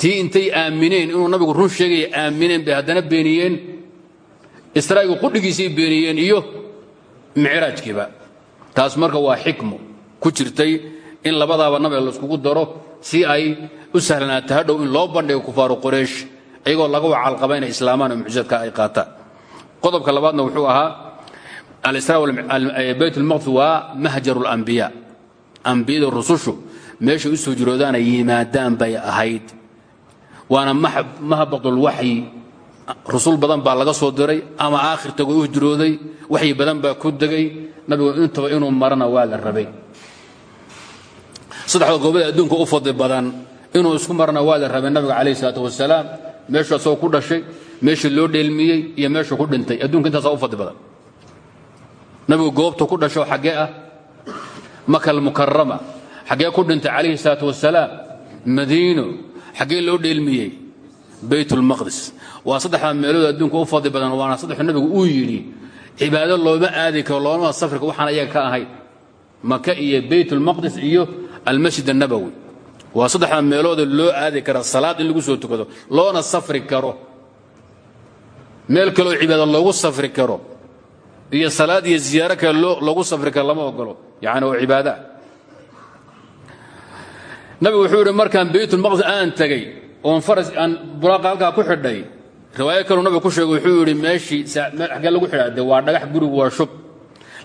tii intay aamineen inuu nabigu run sheegaya aamineen bay haddana beeniyeen. Israa'igu qudhigiisay beeniyeen iyo micraajkiiba taas marka waa xikmo ku jirtay in labadaaba nabiga laiskugu daro si ay u sahlanaato hadhow in loo bandhigo kufaaru quraysh iyagoo laga wacalqaba inay islaamaan oo mucjizaadka ay qaataan qodobka labaadna wuxuu ahaa alisraa bayt lmaqdis waa mahjaru lambiyaa ambiyada rusushu meeshay u soo jiroodaana yimaadaan bay ahayd. Waana mahbadulwaxyi rusul badan baa laga soo diray ama aakhir tago u hijrooday waxyi badan baa ku degay. Nabigu intaba inuu marana waa la rabay. Saddexda goobada adduunka u fadli badan inuu isku marana waa la rabay nabiga calayh isalaatu wasalaam. Meeshuu asagoo ku dhashay meeshii loo dheelmiyey iyo meeshuu ku dhintay. Adduunka intaasaa u fadli badan. Nabigu goobtu ku dhasho xaggee ah maka almukarama xaggee ku dhintay calayhi salaatu wasalaam madiino. Xaggee loo dheelmiyey baytulmaqdis waa saddexda meelood adduunka u fadli badan waana saddexu nabigu uu yidhi cibaado looma aadi karo looma safrika waxaan ayaga ka ahayn maka iyo baytulmaqdis iyo almasjid annabowi waa saddexda meelooda loo aadi kara salaad in lagu soo tukado loona safri karo. Meel kaleo cibaado loogu safri karo iyo salaad iyo ziyaaro kale loogu safri karo lama ogolo yacni oo cibaadaa nabigu wuxuu yidhi markaan baytulmaqdis aan tegey oon faras aan buraaqa halkaa ku xidhay riwaayo kaluu nabigu ku sheegay wuxuu yidhi meeshii xaggee lagu xidhaa de waa dhagax gurigu waa shub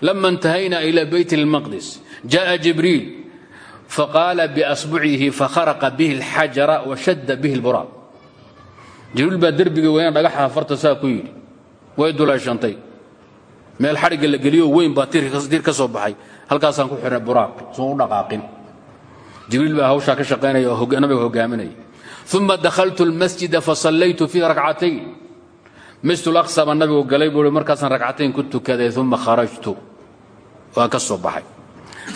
lama intahaynaa ila bayt اlmaqdis jaءa jibriil faqaala biasbucihi fakharaqa bihi اlxajara washadda bihi اlburaaq jibriil baa derbiga weyna dhagaxa farta saa ku yidhi way duleeshantay meel xadhigga la geliyo weyn baa tiir ka soo baxay halkaasaan ku xidhnay buraaq soon u dhaqaaqin jibriil baa hawshaa ka shaqaynaya oo nabiga hogaaminaya uma dakhaltu اlmasjida fasallaytu fiihi rakcatayn masjid اlaqsa baa nabigu galay buu i markaasaan rakcatayn ku tukaday uma kharajtu waan ka soo baxay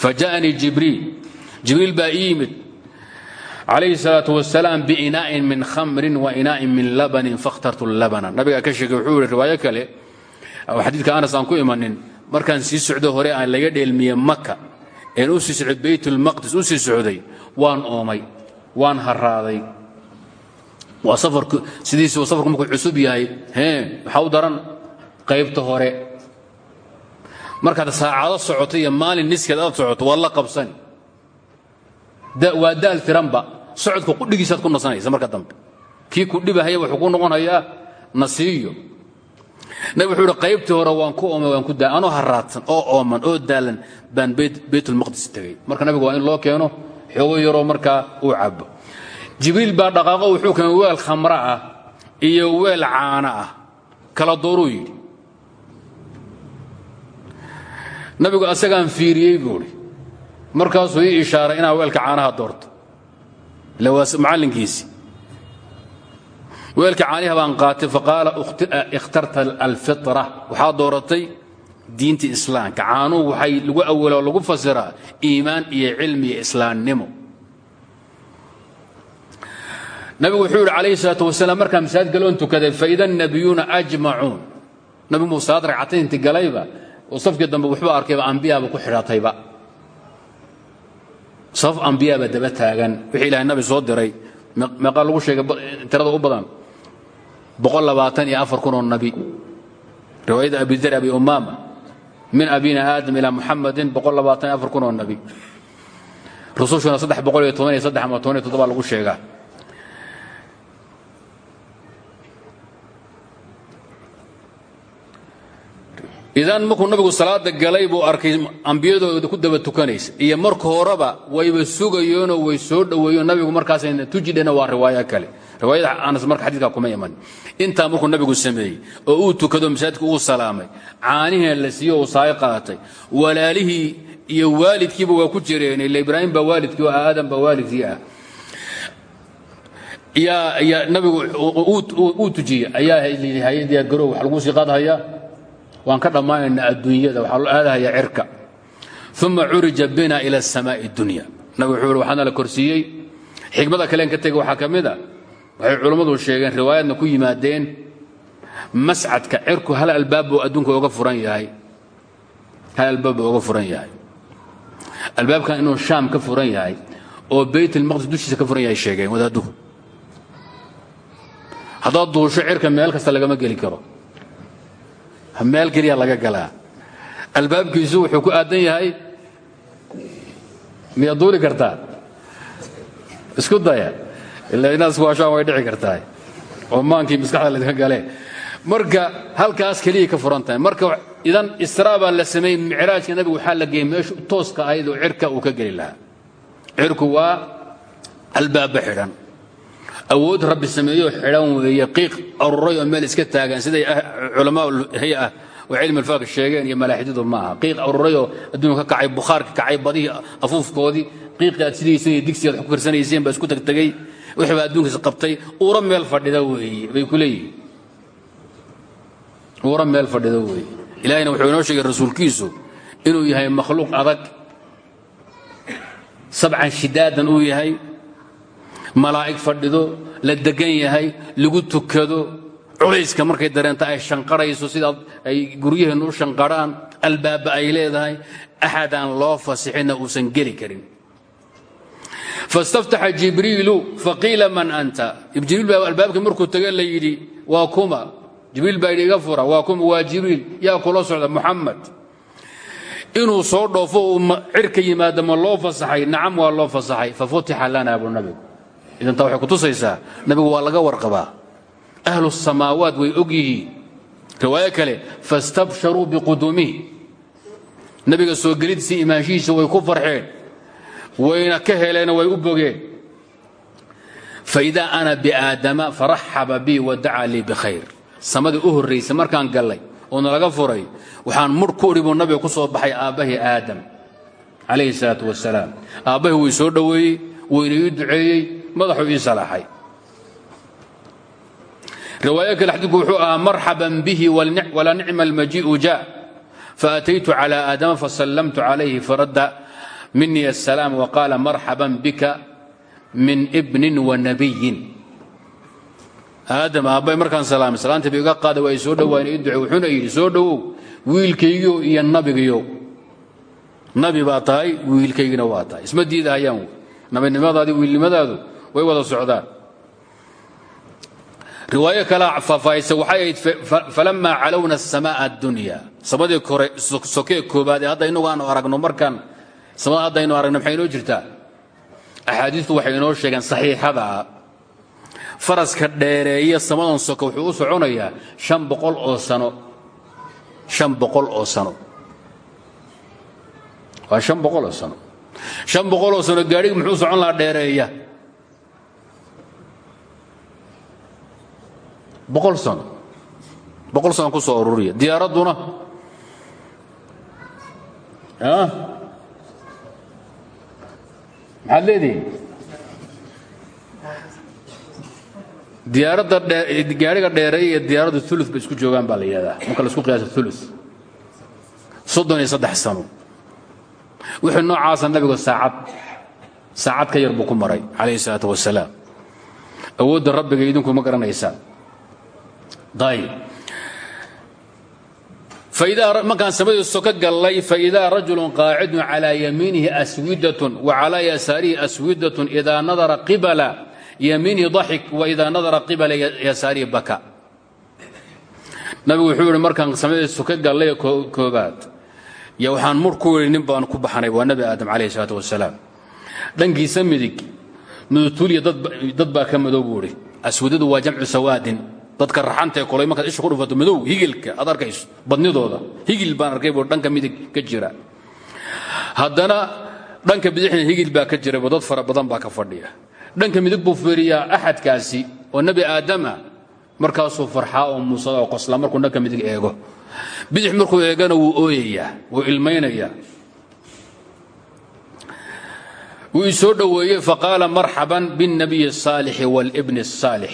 fajaءanii jibriil jibriil baa ii yimid calayhi الsalaaةu wasalaam biinaa'in min khamrin wa inaa'in min labanin fakhtartu labana nabigaa ka sheegay wuxuu yihi riwaayo kale xadiidka anas aan ku imanin markaan sii socdo hore aan laga dheelmiye maka een u sii socday baytulmaqdis u sii socday waan oomay waan haraaday waa sidiisi safarku markuu cusub yahay waxaa u daran qaybta hore. Markaad saacado socoto iyo maalin niskeed aad socoto waad la qabsani waa daal tiranba. Socodka qudhigiisaad ku nasanaysa marka dambe. Kii ku dhibahaya wuxuu ku noqon hayaa nasiiyo nabig wuxuu ihi qaybtii hore waan ku oomay waan ku daa anoo haraadsan oo ooman oo daalan baan baytulmaqdis tegey marka nabigu waa in loo keeno xoogo yaroo markaa uu cabo jibriil baa dhaqaaqo wuxuu keenay weel khamra ah iyo weel caana ah. Kala dooruu yidhi. Nabigu asagaan fiiriyey buuhi markaasuu ii ishaaray inaa weelka caanaha doorto. Ila waa macallinkiisii weelka caaniha baan qaatay faqaala ikhtarta alfitra. Waxaa dooratay diinta islaamka. Caanuhu waxay lagu awalo lagu fasiraa iimaan iyo cilmi iyo islaamnimo nabigu wuxuu yidhi calayhi salaatu wasalaam markaa masaajid galoon tukaday faida annabiyuuna ajmacuun. Nabi muuse ad ragcatay inti galayba oo safkii dambe wuxuu arkayba ambiyaaba ku xidhatayba. Saf ambiyaaba daba taagan. Wixii ilahay nabi soo diray meeqaa lagu sheegay tirada u badan? Iyo afar kun oo nabi. Riwaayada abidar abi umaama min abina aadam ilaa muxamadin afar kun oo nabi. Rusushuna saddex iyo toban iyo saddex ama toban iyo toddoba lagu sheegaa idan markuu nabigu salaada galay buu arkay ambiyadooda ku daba tukanaysa iyo marka horeba wayba sugayeenoo way soo dhoweeyeen nabigu markaasayna tujidhena waa riwaayo kale riwaayada anas marka xadiidka kuma iman intaa markuu nabigu sameeyey oo uu tukado masaajidka uu salaamay caanihiina la siiyo uu saay qaatay walaalihii iyo waalidkiiba waa ku jireen ila ibraahim baa waalidkii oo aadam baa waalidkii ah yaa nabigu uu tujiyey ayaa hay'adiya garow wax lagu sii qaadhayaa waan ka dhammaanaynaa waxaa loo aadahaya cirka. Uma curija bina ila asamaa'i اdunya nabig wuxuu waxaana la korsiiyey. Xikmada kaleen ka tegay waxaa ka waxay culummadu sheegeen riwaayadna ku yimaadeen mascadka cirku hal albaab buu adduunka oga furan yahay. Hal albaab buu furan yahay. Albaabkan inuu shaam ka furan yahay oo bayt almaqdis dushiisa ka furan yahay sheegeen wadaaduhu haddaad duusho cirka meel kasta lagama geli karo meel keliya laga galaa. Albaabkiisu wuxuu ku aadan yahay miyaad duuli kartaa? Isku daya. Ila inaad iskuwaashaan way dhici kartaa oo maankii maskaxda laydinka galee. Marka halkaas keliya ka furan marka idan israa la sameeyey micraajka nabigu waxaa la geeyey meeshu tooska ahayd cirka uu ka geli lahaa. Cirku waa albaabba xidhan awood rabbi sameeyo xidhan weeye qiiq aruray oo meel iska taagan siday culamaa hay'ah oo cilmi alfaaq sheegeen iyo malaaxididu ma aha. Qiiq aruray oo adduunka ka kacay bukhaarka kacay badihii afuufkoodii qiiqii aad sidayseen iyo digsi aad ku karsanayseen baa isku tagtegey wixii baa adduunkaas qabtay. Uura meel fadhida weeye bay ku leeyihiin meel fadhida weeye. Ilaahayna wuxuu inoo sheegay rasuulkiisu inuu yahay makhluuq adag. Sabcan shidaadan uu yahay malaa'ig fadhido la degan yahay lagu tukado culayska markay dareento ay shanqarayso sidaa ay guryaheennu u shanqarhaan albaabba ay leedahay axadaan loo fasixinna uusan geli karin. Fastaftaxa jibriilu faqiila man anta? Jibriil baa albaabkii markuu tage la yidhi waa kuma. Jibriil baa yidhi iga fura waa kuma waa jibriil yaa kula socda muxamed inuu soo dhoofo uu cirka yimaado ma loo fasaxay idan taa waxay kutusaysaa nabigu waa laga warqabaa. Ahlu samaawaat way og yihiin. Riwaayo kale fastabsharuu biquduumihi. Nabiga soo gelidisii imaanshihiisa way ku farxeen wayna ka heleen way u bogeen. Faidaa ana biaadama faraxaba bii wadacaa lii bikhayr samadii u horraysay markaan gallay oo nalaga furay waxaan mudh ku nabiga ku soo baxay aabbahii aadam calayhi salaatu wasalaam aabbahii way soo dhoweeyey wayna ii duceeyey madaxuu ii salaaxay riwaayo kale xadiidku wuxuu ahaa marxaban bihi walaa nicma almajii'u jaa. Faataytu cala aadama fasallamtu calayhi faradda minii asalaam waqaala marxaban bika min ibnin wa nabiyin aadam aabbay markaan salaamay salaantii ba qaada waa soo dhowaan ii ducey wuxuuna yidhi soo dhowow wiilkaygiyo iyo nabigiyo nabi baa tahay wiilkaygina isma diidahayaan nabinimadaadi wiilnimadaadu way wada socdaan. Riwaayo kala faahfaahisa waxay ahayd falamaa calowna asamaa addunya. Samadii kore sokee koobaad ee hadda inagu aanu aragno markaan samada hadda aynu aragno maxay inoo jirtaa? Axaadiistu waxay inoo sheegeen saxiixada. Faraska dheereeya samadan soke wuxuu u soconayaa shan boqol oo sano. Shan boqol oo sano. Waa shan boqol oo sano shan boqol oo sano gaadhigi muxuu socon lahaa dheereeya. Boqol sano. Boqol sano ku soo ururiya. Diyaaradduna maxaad leedihin diyaaradda gaadhiga dheereeya iyo diyaaradda ulu isku joogaan baa la yidhahdaa. Isku qiyaasa ulu soddon iyo saddex sano wixii noocaasa nabigu saacad saacad ka yar buu ku maray calayhi salaatu wasalaam awoodda rabbiga idinku ma garanaysaa ayb markaan samadiisu ka gallay faidaa rajulu qaacidun calaa yamiinihi aswidatun wa calaa yasaarihi aswidatun idaa nadara qibala yamiinihi daxik wa idaa nadara qibala yasaarihi baka. Nabigu wuxuu yihi markaan samadiisu ka gallay koobaad yo waxaan mur ku yidhi nin baan ku baxnay waa nebi aadam calayhi salaatu wasalaam dhankiisa midig mudutulya dad baa ka madow buu idhi. Aswadadu waa jamcu sawaadin. Dadka raxantae kolay markaad isha ku dhufato madow higilka aad arkayso badnidooda. Higil baan arkay buu dhanka midig ka jira. Haddana dhanka bidixna higil baa ka jira dad fara badan baa ka fadhiya. Dhanka midig buu fiiriyaa axadkaasi oo nebi aadama markaasuu farxaa oo muusada oo qosla markuu dhanka midig eego bidix markuu eegana wuu ooyayaa wuu ilmaynayaa wuu isoo dhoweeyey faqaala marxaban biاnnabiyi الsaalixi wاlbni الsaalix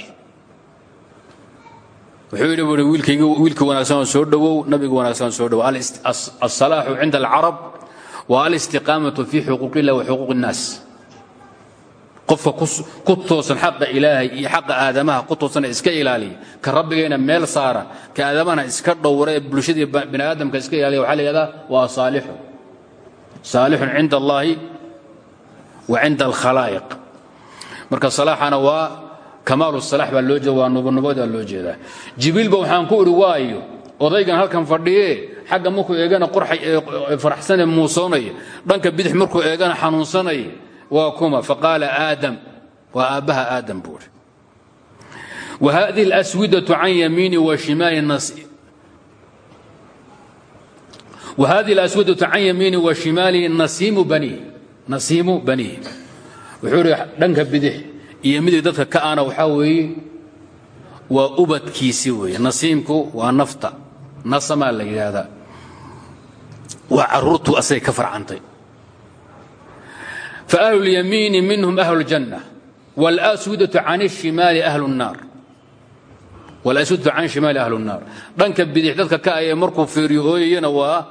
wuxuu yidhi buui wiilkaygi wiilkii wanaagsan soo dhowow nabiga wanaagsan soo dhowow alsalaaxu cinda alcarab wa alistiqaamatu fi xuquuq illah wa xuquuq الnaas qofka ku toosan xaqa ilaahay iyo xaqa aadamaha ku toosana iska ilaaliya ka rabbigayna meel saara ka aadamahana iska dhowra ee bulshadii bini aadamka iska ilaaliya waxaa la waa saalixun. Saalixun cinda allahi wa cinda alkhalaa'iq. Marka salaaxana waa kamaalu salaax baa loo jeeda waa nubunubadaa loo jeedaa. Jibriilba waxaan ku idhi waayo odaygan halkan fadhiye xagga markuu eegana qorxay faraxsanee muusoonaya dhanka bidix markuu eegana xanuunsanaya waa kuma faqaala aadam waa aabbaha aadam buuri wa hadihi اlaswidatu can yamiini wa shimaali wa hadihi اlaswidatu can yamiini wa shimaalihi nasiimu baniih wuxuu idhi dhanka bidix iyo midig dadka ka ana waxaa weeye waa ubadkiisi weeye. Nasiimku waa nafta nasamaa la yidhaahdaa. Waa carruurtu asagay ka farcantay faahlu اlyamiini minhum ahlu اljanna wاlaswidatu can الshimaali ahlu الnaar wاlaswidatu can shimaali ahlu الnaar dhanka bidix dadka ka ayee markuu feeriyo ooyayana waa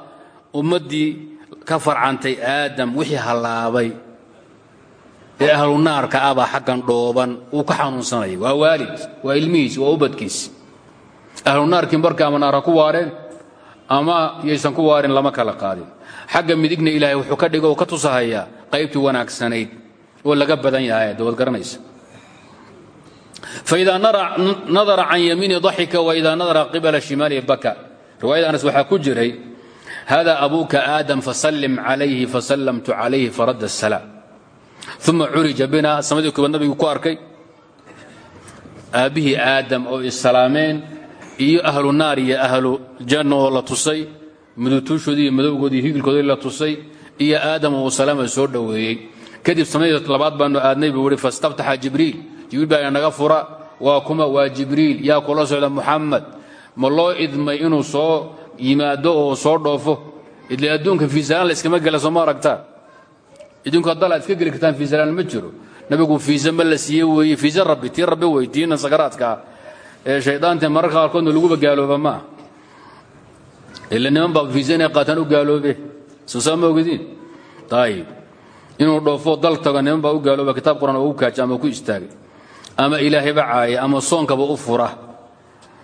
ummaddii ka farcantay aadam wixii hallaabay ee ahlu naarka abaa xaggan dhooban uu ka xanuunsanaya waa waalid waa ilmihiisi waa ubadkiisi ahlu naarkii marka ama naar ha ku waareen ama yaysan ku waarin lama kala qaadin xagga midigna ilaahay wuxuu ka dhigo oo ka tusahayaa qaybtii wanaagsanayd oo laga badan yahay dowad garanaysa. Faida nadara can yamiini daxika waida nadara qibala shimaalihi baka. Riwaayada anas waxaa ku jiray hada abuuka aadam fasallim calayhi fasallamtu calayhi faradda asalaam uma curija bina samadii koobaad ku arkay aabbihii aadam oo issalaameen iyo ahlu naar iyo ahlu janna oo la tusay mudutuushoodii iyo madowgoodii iyo higilkoodii la tusay iyo aadam oo salaama soo dhoweeyey. Kadib samadii labaad baanu aadnay buu ihi fastaftaxa jibriil. Jibriil baa naga fura waa kuma waa jibriil yaa kula socda muxamed ma loo idmay inuu soo yimaado oo soo dhoofo? Ile adduunka fiisalaan la iskama gela sooma aragtaa? Idinku haddala ad iska geli kartaan fiisalaan ma jiro. Nabigu fiisa ma la siiye weeye fiisa rabbi tii rabbi wey tiina sakaraadkaa ee shaydaantae mararka qaarkoodna laguba gaalooba maa ila niman baa u gaaloobe soosaa ma ogediin ayib inuu dhoofoo dal tago niman baa u gaalooba kitaab quraan waa u ku istaagay. Ama ilaahayba caaya ama soonkaba u fura.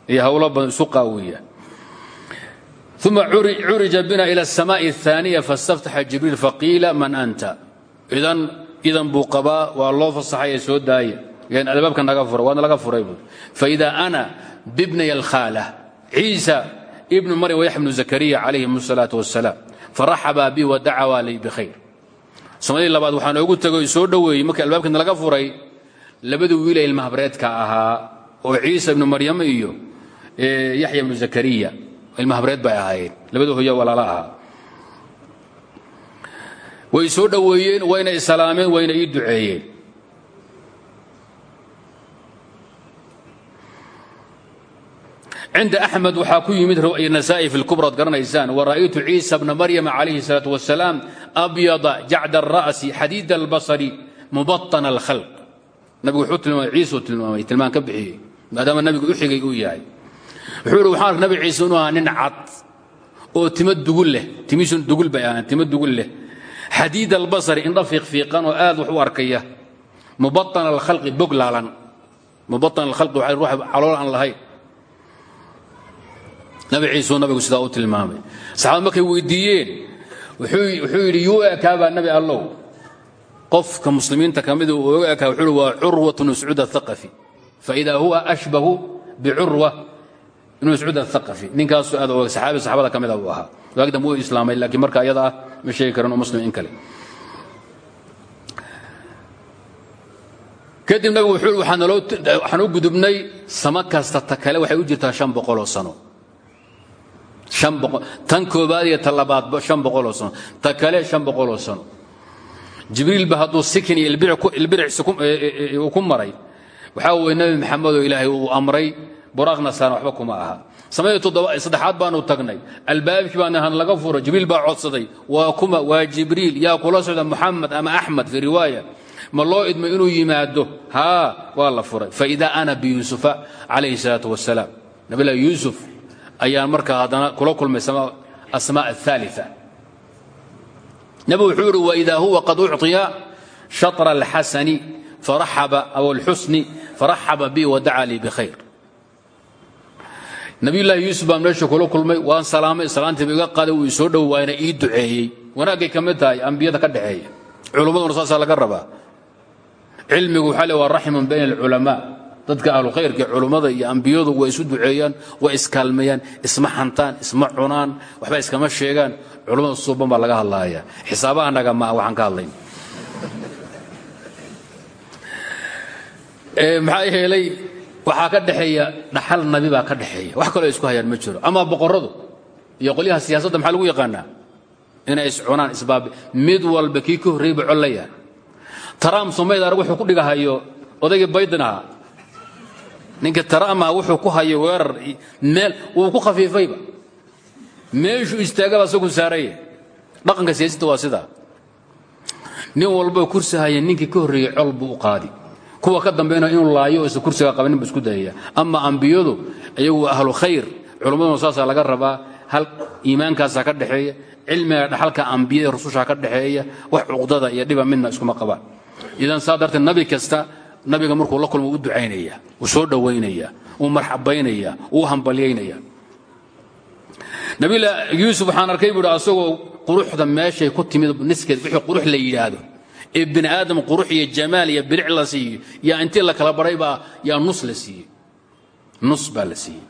Iyo hawlo badan isu qaawiya uma curija bina ila asamaai aaniya fastaftaxa jibriil faqiila man anta? Idan idan buu qabaa waa loo fasaxay soo daaya albaabka naga fura waana laga furay buu. Faidaa ana bibnaya alkhaala. Ciisa ibnu maryam wayax bnu zakariya calayhim asalaatu wassalaam faraxabaa bi wadacawaa lii bkhayr somadii labaad waxaa noogu tego soo dhoweeyey markii albaabkana laga furay labadii wiila ilmahabreedka ahaa oo ciisa ibnu maryam iyo yaxya ibnu zakariya. Ilmahabreed bay ahaayeen. Labada hoya walaala ahaa. Way soo dhoweeyeen wayna islaameen wayna ii duceeyeen cinda axmed waxaa ku yimid nasa'i fi lkubraad garanaysaan wara'aytu ciisa bna maryama calayhi الsalaaة wasalaam abyada jacda الra'si xadiida اlbasri mubaطana اlkhalq nabigu wuxuu tilmaamay ciisuu tilmaamay tilmaan ka bixiyey maadaama nabigu u xigay uu yahay wuxuu ihi waxaan ark nabi ciise inuu ahaa nin cad oo timo dugul leh timiisun dugul bay ahaan timo dugul leh xadiid albasari indha fiiqfiiqan oo aad wax u arkaya mubatan alkhalqi bog laalan mubatan alkhalqi waa ruux calool aan lahayn nabi ciisuu nabigu sidaa u tilmaamay. Saxaabad markay weydiiyeen wuxuu yidhi yuu ekaabaa nabi allow. Qofka muslimiinta ka mida uu oga ekaa wuxuu waa curwat mascuud athaqafi faida huwa ashbahu bicurwa ibnu mascuud athaqafi ninkaasu aad og saxaabi saxaabada ka mida uu ahaa. Waagdan wuu islaamay laakiin marka iyada ah ma sheegi karan oo muslim in kale. Kadib nabigu wuxuu waxaan u gudubnay sama kasta waxay u jirtaa shan boqoloo sano tan koobaad iyo ta labaadba shan boqoloo sano ta kale shan boqoloo sano jibriilba hadduu sikin iyo ilbiricsi uu ku maray waxaa weye nebi maxamedoo ilaahay uu amray buraaqna saana waxba kuma aha. Samadii saddexaad baanu tagnay. Albaabkii baanahan laga furo jibriil baa codsaday waa kuma waa jibriil yaa kula socda ama axmed fii riwaaya? Ma loo idmay inuu yimaado? Haa waa la furay. Faida ana biyuusufa calayhi salaatu wasalaam nabilah yuusuf ayaan markaa haddana kula kulmay asmaa athaalia nabigu wuxuu ihi waida huwa qad ucطiya shatra alxasani faraxaba aw alxusni faraxaba bi wadacaa lii bikhayr nabiyullaahi yuusuf baan meesha kula kulmay waan salaamay salaantiiba iga qaaday wuu isoo dhow ii duceeyey. Wanaagay ka mid ka dhexeeya. Culummaduna saasaa laga rabaa. Cilmigu waxaa le bayna alculamaa dadka ahlu khayrka culummada iyo ambiyadu way isu duceeyaan way iskaalmeeyaan isma xantaan isma cunaan waxba iskama sheegaan. Culummada suuban baa laga hadlaaya xisaabaha naga maa waxaan ka hadlayn. Maxaa yeelay waxaa ka dhexeeya dhaxal nabi baa ka dhexeeya. Wax kaloo isku hayaan ma jiro. Ama boqoradu iyo qolyaha siyaasadda maxaa lagu yaqaanaa? Inay iscunaan isbaabi mid walba kii ka horreeyba collaya taraam somaydar wuxuu ku dhigahayo odaygii baydin ahaa ninka taraama wuxuu ku hayo weerar meel wuu ku khafiifayba. Meeshuu istaagaba isagu saaraya dhaqanka siyaasadda waa sidaa nin walba kursi haya ninkii ka horreeyey col buu u qaadi. Kuwa ka dambayna inuu laayo isa kursiga qabanin isku dayaya ama ambiyadu iyagu ahlu khayr. Culummaduna saasaa laga rabaa. Hal iimaankaasaa ka dhexeeya cilmiga dhaxalka ambiyada rususha ka dhexeeya wax cuqdada iyo dhiba midna iskuma qabaan. Idan saa nabi kasta nabiga markuu la kulmo u ducaynaya uu soo dhowaynaya uu marxabaynaya uu hambalyaynaya nabilah yuusuf waxaan arkay buuhi asagoo quruxda meeshay ku timid niskeed wixii qurux la yidhaahdo. Ee bini aadam qurux iyo jamaal iyo bilic la siiyo yaa intii la kala baray baa yaa nus la siiyey. Nus baa la siiyey.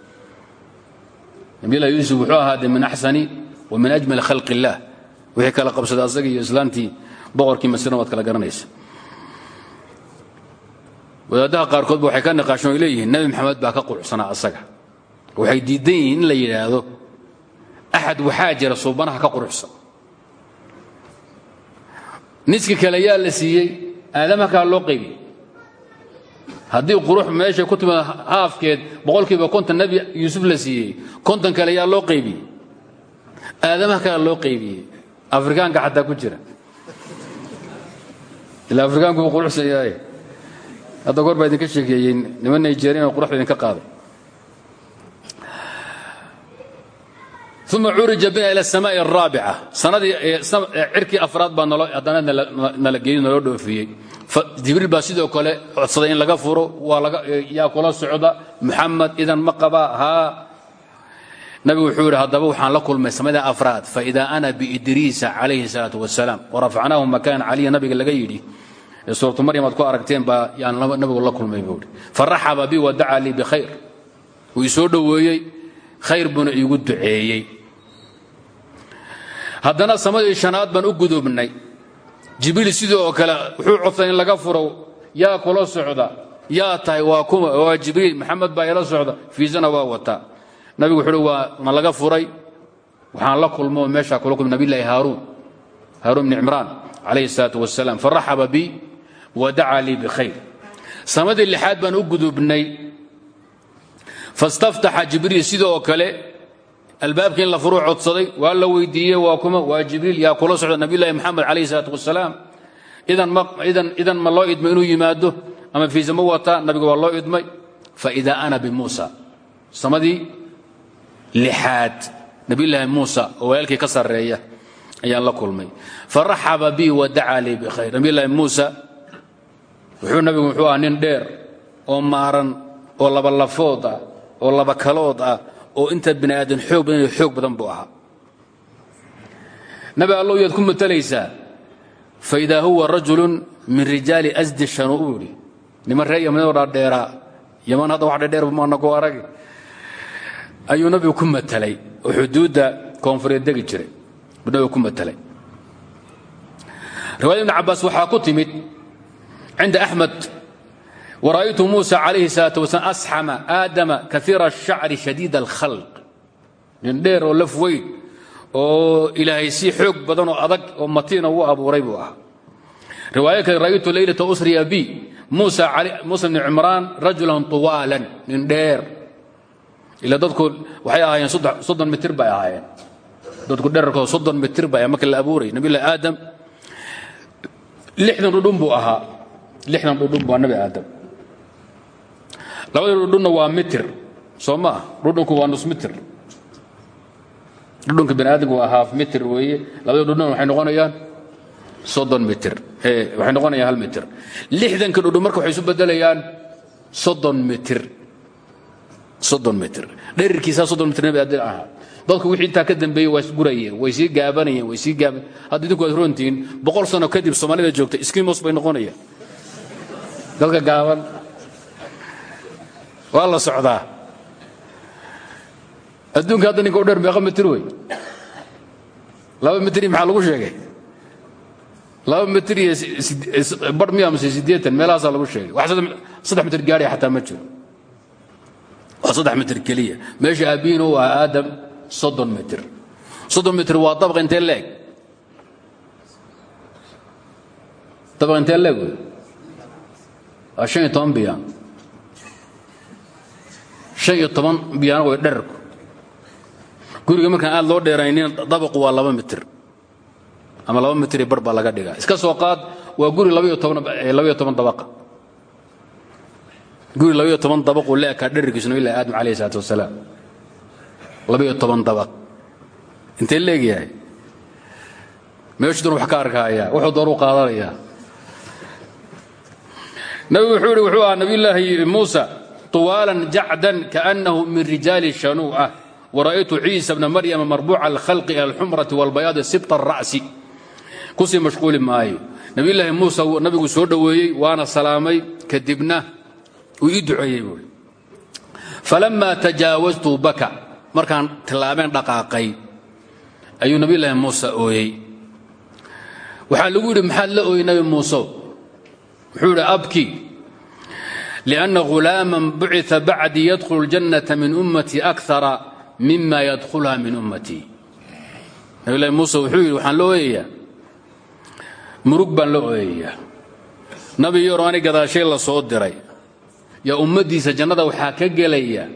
Nabilah yuusuf wuxuu ahaade min axsani wa min ajmal khalqi illaah wixii kala qabsaday asaga iyo islaantii boqorkii masirna waad kala garanaysa wadaadaha qaarkoodba waxay ka niqaasheen leeyihiin nebi maxamed baa ka quruxsanaa asaga. Waxay diidan in la yidhaahdo axad waxaa suubanaha ka quruxsan. Niski kale yaa la siiyey aadamaha loo qaybiyey haddii qurux meeshay ku timid haafkeed boqolkiiba konton nebi yuusuf la siiyey konton kale yaa loo qaybiyey aadamaha loo qaybiyey afrikaanka xataa ku jira. Ila afrikaanku wuu quruxsan yahay hadda goor baa idinka sheekeeyey niman nigerian quruxda idinka qaaday. Uma curija bina ila asamaai araabica sanadii cirkii afraad baa haddana nala geeyo naloo dhoofiyey. Jibriil baa sidoo kale codsaday in laga furo yaa kula socda muxamed idan ma qabaa haa. Wuxuu yidhi waxaan la kulmay samada afraad faida ana biidriisa calayhi salaatu wasalaam warafacnaahu makaan caliya nabiga laga yidhi suuratu maryam aad ku aragteen baa nabigu la kulmay buu ihi faraxaba bi wadacaa lii bikhayr wuu isoo dhoweeyey khayr buuna iigu duceeyey. Haddana samadii shanaad baan u gudubnay jibriil sidii kale wuxuu codsaday in laga furo yaa kula socda yaa tahay waa kuma waa jibriil maxamed baa ila socda fiisana waa wataa nabigu wuxuu uhi waa na laga furay? Waxaan la kulmo meeshaa kula kulmay nabiyllaahi haaruun haaruun bni cimraan calayhi salaatu wasalaam faraxaba bi wadacaa lii bikhayr samadii lixaad baan u gudubnay fastaftaxa jibriil sida oo kale albaabkii in la furuu codsaday waa la weydiiyey waa jibriil yaa kula socda nabiyulahi moxamed calayhi salaatu wasalaam idan ma loo idmay inuu yimaado ama fiisa ma wataa nabiga waa loo idmay faida ana bimuusa samadii lixaad nabiyulaahi muusa oo walaalkii ka sarreeya ayaan la kulmay faraxaba bi wa dacaa lii bikhayr nabiyulaahi muusa wuxuu nabigu wuxuu ahaa nin dheer oo maaran oo laba lafood ah oo laba kalood ah oo inta bini aadan xoog badan iyo xoog badan buu ahaa. Nabi allow yaad ku matalaysaa huwa rajulun min rijaali asdi shanu uu yidhi. Niman ree yamanoo yaman hadda wax dhedheer maanaku aragi. Ayuu nabigu ku matalay. Oo xuduudda koonfureed jiray. Buu ku matalay. Riwaayada ibn cabbaas waxaa ku timid cinda axmed wara'aytu muusa calayhi salaatu wasalaam asxama aadama kaiira ashacri shadiid alkhalq nin dheer oo laf weyn oo ilaahay si xoog badan oo adag oo matiina uu abuuray buu ahaa riwaayo kale ra'aytu leylata usriya bi muusa bni cimraan rajulan tuwaalan nin dheer ila dadku waxay ahaayeen soddon mitir bay ahaayeen dadku dherarkooda soddon mitir bay marka la abuurayay nabillahi aadam lixdan dhudhun buu ahaa lixdan dhudhun buu nabi aadam. Labada dhudhunna waa mitir soo ma ah dhudhunku waa nus mitir. Dhudhunka bani aadamku waa haaf mitir weeye. Labada dhudhun waxay noqonayaan soddon mitir. Waxay noqonayaan hal mitir. Lixdanka dhudhun marka waxay isu bedelayaan soddon mitir. Soddon mitir. Dherirkiisaa soddon mitir nabi aadam ahaa. Dadku wixii intaa ka dambeeyey waa isgurayeen way sii gaabanayeen way sii gaaban hadda idinku waad rontihiin boqol sano kadib soomaalida joogta skimos bay noqonayaan dadka gaaban. Waa la socdaa. Adduunka hadda ninka u dheer meeqa mitir wey. Laba mitir iyo maxaa lagu sheegay? Laba mitir iyo bar miya mise siddeetan meelahaasaa lagu sheegay. Wax saddex mitir gaadhaya xataa ma jiro. Waa saddex mitir keliya. Meesha aabbihiin uu ahaa aadam soddon mitir soddon mitir waa dabaq intee leeg? Dabaq intee leeg wey iyo toban biyaan toban biyaan way dherarku guriga markaan aad loo dheeraynin dabaqu waa laba mitir. Ama laba mitir bar laga dhigaa. Iska soo qaad waa guri labaiyo labaiyo toban dabaqa. Guri labaiyo toban dabaquu la ekaa dherarkiisu nabillahi aadam calayhi salaatu wasalaam. Labaiyo dabaq intee leegyahay meeshu doon wax ka arkaaya wuxuu doonuu qaadanayaa nabigu wuxuu ihi wuxuu ahaa nabiyulaahi muusa tuwaalan jacdan kaannahu min rijaali shanuu ah wara'aytu ciisa bna maryama marbuuca alkhalqi ila alxumrati walbayaadi sibta ara'si ku sii mashquuli maayo. Nabiyulaahi muusa nabigu soo dhoweeyey waana salaamay. Kadibna wuu ii duceeyey buui falammaa baka. Markaan tillaabeen dhaqaaqay ayuu nabiyulaahi muusa ooyey. Waxaa lagu yidhi maxaad la ooyey nabi muuso wuxuu idhi abki lianna hulaaman bucia bacdii yadkhulu ljannata min ummatii akara mima yadkhulha min ummatii nabilahi muuse wuxuu yidhi waxaan la ooyayaa murug baan la ooyayaa. Nabi yorani gadaashay la soo diray. Yaa ummaddiisa jannada waxaa ka gelaya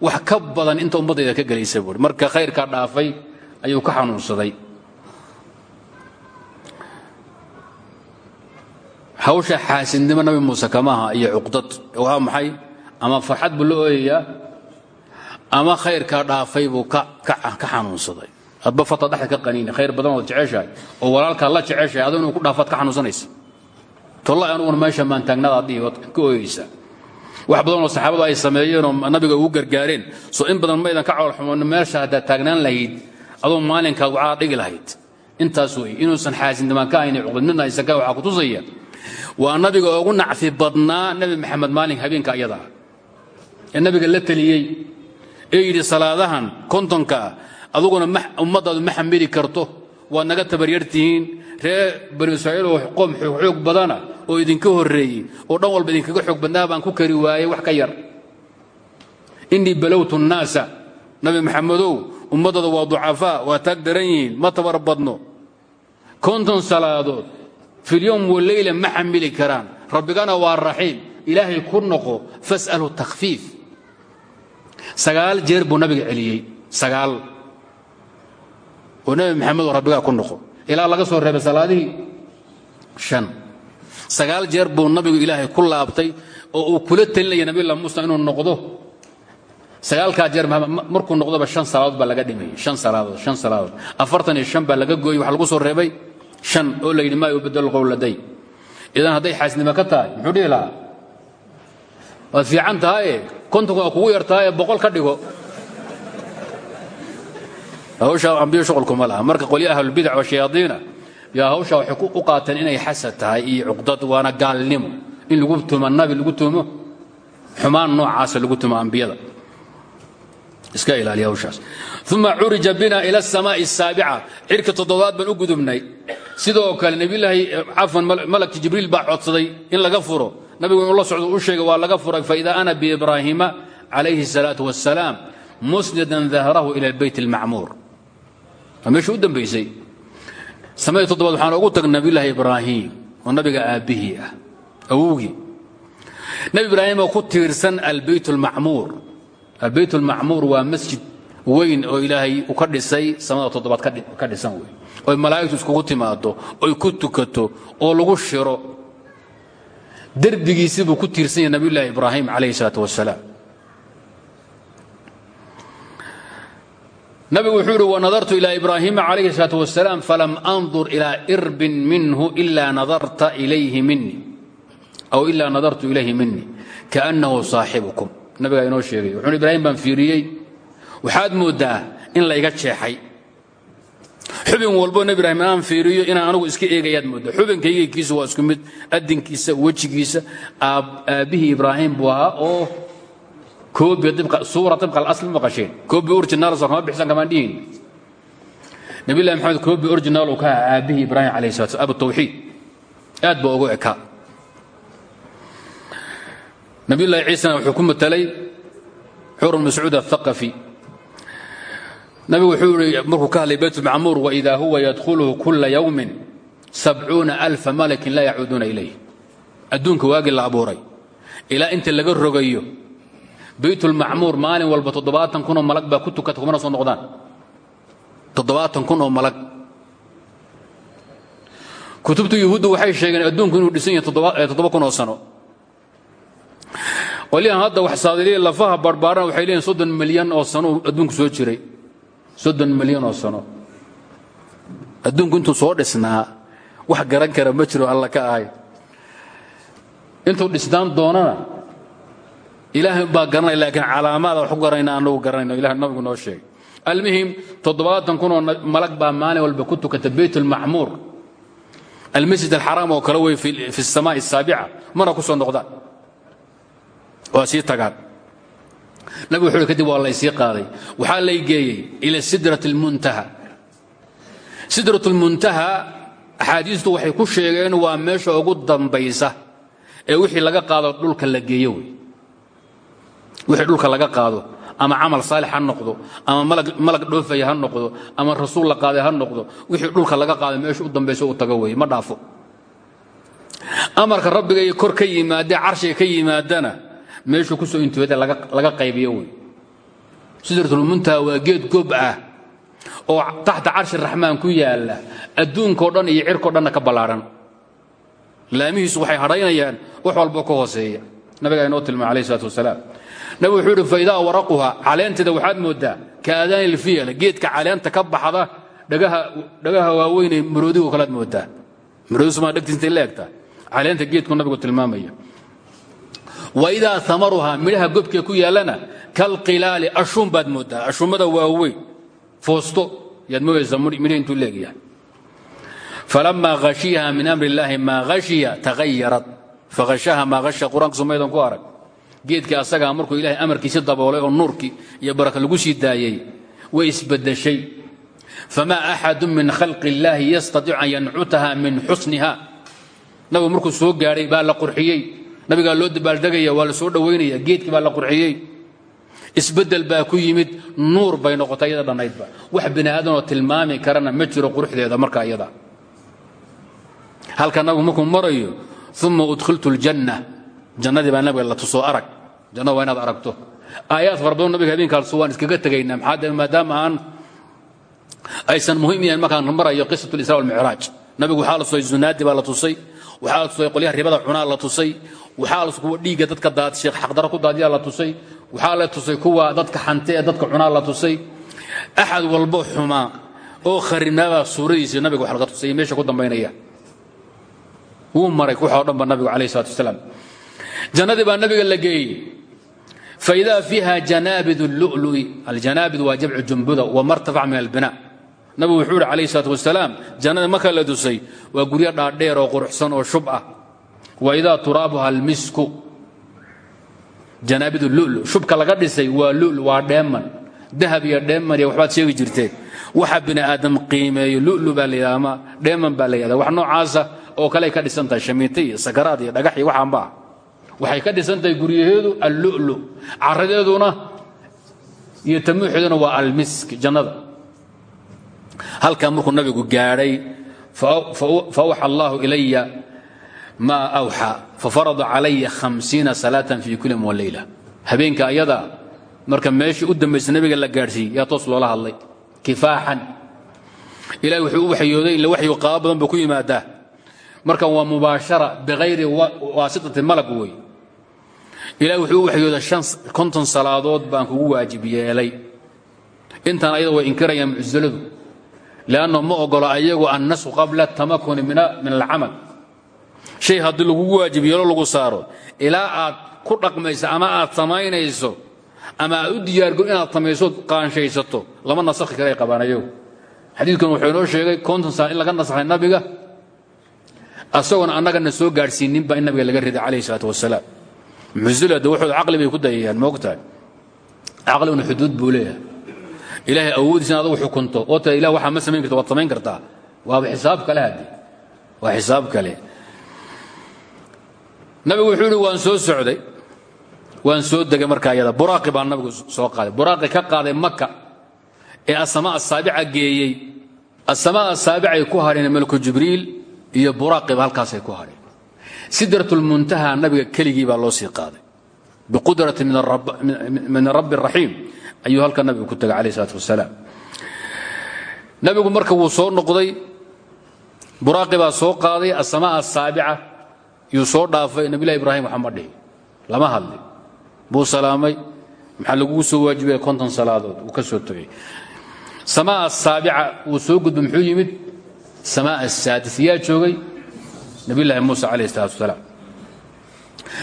wax ka badan inta ummaddayda ka gelaysa buui marka khayrkaa dhaafay ayuu ka xanuunsaday. Hawsha xaasidnimo nabi muuse kamaha iyo cuqdad. Waa maxay? Ama farxad buu la ooyayaa? Ama khayrkaa dhaafay buu ka xanuunsaday? Adba fata ka qaniini khayr badan ood jeceshahay oo walaalkaa la jeceshahay adoo ku dhaafaad ka xanuunsanaysa. Tolla anuguna meesha maantaagnadaa dhihi waad ka ooyeysaa wax badan oo saxaabadu ay sameeyeen oo nabiga ugu gargaareen. Soo in badan maydan ka cawalxumoon meesha haddaad taagnaan lahayd adoo maalinkaad wacaa dhigi lahayd. Intaas wey inuusan xaasidnimaan ka haynin cuqdadnina aysan ka waxaa ku tusaya waa nabiga ugu nacfi badnaa nebi maxamed maalin habeenka ayadaa ee nabiga la teliyey ee yidhi salaadahan kontonkaa aduguna ummaddaadu ma xamili karto. Waad naga tabaryartihiin reer banu israa'iil oo qoom xoog badana oo idinka horreeyey oo dhan walba idinkaga xoog badnaa baan ku kari waayey wax ka yar. Innii balowtu nnaasa nabi maxamedow ummaddada waa ducafaa waa taag daran yihiin ma tabar badno. Konton salaadood fi lyowm waleyla ma xamili karaan rabbigana waa raxiim ilaahay ku noqo fas'alu takhfiif sagaal jeer buu nabiga celiyey sagaal oo nebi maxamed oo rabbigaa ku noqo ilaa laga soo reebay salaadihii shan sagaal jeer buu nabigu ilaahay ku laabtay oo uu kula telinaya nabiyullah muusa inuu noqdo sagaalkaa jeer markuu noqdoba shan salaadood baa laga dhimayay shan salaadood shan salaadood afartan iyo soo reebay shan oo la yidhi maa yubadal qowladay idan hadday xaasnimo ka tahay muxuu dhihi lahaa? Waad fiican tahaye kontonka waa kugu yar tahaye boqol ka dhigo. Hawshaa ambiyo shuqulkuma laha. Marka qolyo ahlulbidac wa shayaadiina yaa hawshaa waxay u qaateen inay xasad tahay iyo cuqdad waana gaalnimo. In lagu tumo nabi lagu tumo xumaan noocaasa lagu tumo ambiyada iska ilaaliya hawshaas uma curija bina ila asamaa'i asaabica cirka toddobaad baan u gudubnay sidoo kale nebiyulaahi cafwan malagki jibriil baa codsaday in laga furo nabigu inuu la socdo u sheegay waa laga furay faida ana biibraahiima calayhi الsalaatu wassalaam musnidan dahrahu ila albayt اlmacmuur waa meeshii u dambaysay samadii toddobaad waxaan ugu tagnay nabiyulaahi ibraahim oo nabiga aabbihii ah awowgii nebi ibraahim oo ku tiirsan albeyt اlmacmuur albeyt اlmacmuur waa masjid weyn oo ilaahay u ka dhisay samada toddobaad ka dhisan wey oy malaa'igtu iskugu timaado oy ku tukato oo lagu shiro. Derbigiisii ku tiirsan yahay nabiyullaahi ibraahim calayhi salaatu wasalaam nabigu wuxuu yidhi wanadartu ilaa ibraahiima calayhi salaatu wasalaam falam andur ilaa irbin minhu ilaa nadarta ilayhi minii aw ilaa nadartu ilayhi minii kaannahu saaxibukum nabigaa inoo sheegay. Wuxuu ibraahim baan fiiriyey. Waxaad mooddaa in layga jeexay. Xubin walbo nebi ibraahim aan fiiriyo inaan anugu iska eegayaad moodda xubinkaygikiisa waa isku mid adinkiisa wejigiisa aabbihii ibraahim buu ahaa oo suura ibqa alasli ma maqasheen koobi originaal soo kama bixsan kamaan dhihin. Nabillahi maxamed koobi originaal uu ka ahaa aabbihii ibraahim calayhi salatu abu tawxiid. Aad baa ugu ekaa nabiyullahi ciisana wuxuu ku matalay xur mascuud athaqafi nabigu wuxuu yidhi markuu ka hadlay bayt lmacmuur waidaa huwa yadkhuluhu kula yowmin sabcuuna alfa malakin laa yacuuduuna ilayh. Adduunka waagii la abuuray ilaa inta laga rogayo baytulmacmuur maalin walba toddobaatan kun oo malag baa ku tukata kumana soo noqdaan. Toddobaatan kun oo malag. Kutubta yuhuuddu waxay sheegeen adduunku inuu dhisan yahay toddoba kun oo sano qolyahan hadda wax saadiliya lafaha barbaaran waxay leeyihiin soddon milyan oo sano adduunku soo jiray. Soddon milyan oo sano. Adduunku intuu soo dhisnaa wax garan kara ma jiro alla ka ahay. Intuu dhisnaan doonana ilaahay baa garanaya laakiin calaamaada wax ku garanayna anagu garanayno ilahay nabigu noo sheegay. Almuhim toddobaatan kunoo malag baa maalin walba ku tukata beytulmacmuur almasjid alxaraam oo kale wey fi asamaa asaabica mana waa sii tagaan nabig wuxuu kadib waa laysii qaaday. Waxaa lay geeyey ila sidrat اlmuntaha sidrat اlmuntaha axaadiistu waxay ku sheegeen waa meesha ugu dambaysa ee wixii laga qaado dhulka la geeyo wey. Wixii dhulka laga qaado ama camal saalix ha noqdo ama malag dhoofaya ha noqdo ama rasuul la qaaday ha noqdo wixii dhulka laga qaado meesha u dambaysa u tago weeye ma dhaafo. Amarka rabbiga iyo kor ka yimaadee carshiga ka yimaadana meeshuu ku soo intooda laga qaybiyo wey. Sidratulmuntaha waa geed gob ah oo taxta carshi raxmaan ku yaalla adduunkao dhan iyo cirkao dhanna ka ballaadhan laamihiisu waxay hadhaynayaan wax walbo ka hooseeya. Nabigaa inoo tilmaamay alayh isalaatu wasalaam. Nabig wuxuu yidhi faidaa waraquha waxaad mooddaa ka aadaani ilfiyal geedka caleenta ka baxda dhagaha waaweynee maroodigo kalead mooddaa maroodisuma dhegtiisintay la egtaa caleenta geedku nabigu tilmaamaya waidaa amaruhaa midhaha gobkee ku yaallana kalqilaali ashuun baad mooddaa ashuummada waaweyn foosto yaad moodaysaa midhi intuu leegyahay falama hashiyaha min amri illaahi maa hashiya tagayarat fahashaha maa hasha qur'aanka sumaydan ku arag geedkii asagaa markuu daboolay oo nuurkii iyo baraka lagu sii way isbadeshay famaa axadu min khalqi illaahi yastaiicu an yancutaha min xusniha nabigu markuu soo gaadhay baa la nabigaa loo dabaaldegaya waa la soo dhowaynaya geedkii baa la qurxiyey. Isbedel baa ku yimid nuur bay noqotay iyada dhannaydba wax bini aadanoo tilmaami karana ma jiro quruxdeeda marka iyada. Halka nabigu markuu marayo uma udkhiltu ljanna jannadii baa nabiga la tusoo arag. Jannada waa inaad aragto. Aayaad fara badan nabiga habeenkaasu waan iskaga tegaynaa maxaa maadaama aan aysan muhiim yahayn markaan marayo qisat lisra walmicraaj nabigu waxaa la baa la tusay waxaa tusay qolyaha ribada cunaa la tusay. Waxaa la kuwa dhiigga dadka daad sheekh xaqdaro ku daadiyaa la tusay. Waxaa la tusay kuwa dadka xante ee dadka cunaa la tusay. Axad walbo xumaa oo kharibnaabaa suuradiisa nabiga wax laga tusay. Meesha ku dambaynaya. Wuu maray waxoo dhan ba nabigu calayh salatu wasalaam. Jannadii baa nabiga la geeyey. Faidaa fiiha janaabid lului aljanaabid waa jamcu jumbuda wamartafac min albina nabigu wuxuu ihi calayh salaatu wasalaam jannada marka la dusay waa guryo dhaadheer oo quruxsan oo shub ah. Wa idaa turaabuha almisku janaabid lulu shubka laga dhisay waa lulu waa dheeman. Dahab iyo dheeman iyo waxbaad sheegi jirteen waxa bini aadam qiimeeyo lulu baa la yidhahda ama dheeman baa la wax noocaasa oo kale ay ka dhisan tahay sakaraad iyo dhagax iyo waxaanba ah waxay ka dhisan tahay guryaheedu allulu caradeeduna iyo tamuuxeeduna waa almisk jannada halkaa markuu nabigu gaadhay faawxa allahu ilaya maa awxa fafarada calaya hamsiina salaatan fi kulli wa leyla habeenka ayada marka meeshii u dambaysa nabiga la gaadhsiiyey yaa toos loola hadlay kifaaxan. Ilahay wuxuu u waxyooday ila waxyu qaabo ku yimaadaa. Markan waa mubaashara bikayri waasitati malag wey ilahi wuxuu u waxyooda konton salaadood baan kugu waajib yeelay. Ayada way inkirayaan mucsiladu leanno ma ogolo ayagu annasku qabla tamakuni min alcamal shay haddii lagugu waajib yeelo lagu saaro ilaa aad ku dhaqmayso ama aad samaynayso ama aad u diyaargo inaad samaysood qaanshaysato lama nasakhi kale ay qabaan ayagu xadiidkan wuxuu inoo sheegay konton sala in laga nasakhay nabiga asagoona annagana soo gaadhsiinin baa in nabiga laga riday calayhi salaatu wasalaam mucsilada waxooda caqli bay ku dayayaan moogtahay caqliguna xuduud buu leeyahay ilaahay awoodiisa in adagu xukunto. Oo tira ilah waxaa ma samayn karta waad samayn kartaa. Waaba xisaab kale hadde waa xisaab kale. Nabigu wuxuu waan soo socday. Waan soo degay markaa iyada. Buraaqi baa nabigu soo qaaday. Buraaqi ka qaaday maka ee asamaa asaabica geeyey. Asamaa asaabicay ku hadheen malku jibriil iyo buraaqiba halkaasay ku hadheen sidratulmuntaha nabiga keligii baa loo sii qaaday. Biqudrati min rabbi raxiim ayuu halka nabigu ku tagay calayh salaatu wasalaam nabigu marka wuu soo noqday buraaqi soo qaaday asamaa asaabica yuu soo dhaafay nabilahi ibraahim waxa ma lama hadli. Buu salaamay maxaa lagugu soo waajibaya konton salaadood wuu ka soo tegey samaa asaabica wuu soo gudbay muxuu yimid? Samaa asaadis yaa joogay? Nabilaahi muuse calayh salaatu wasalaam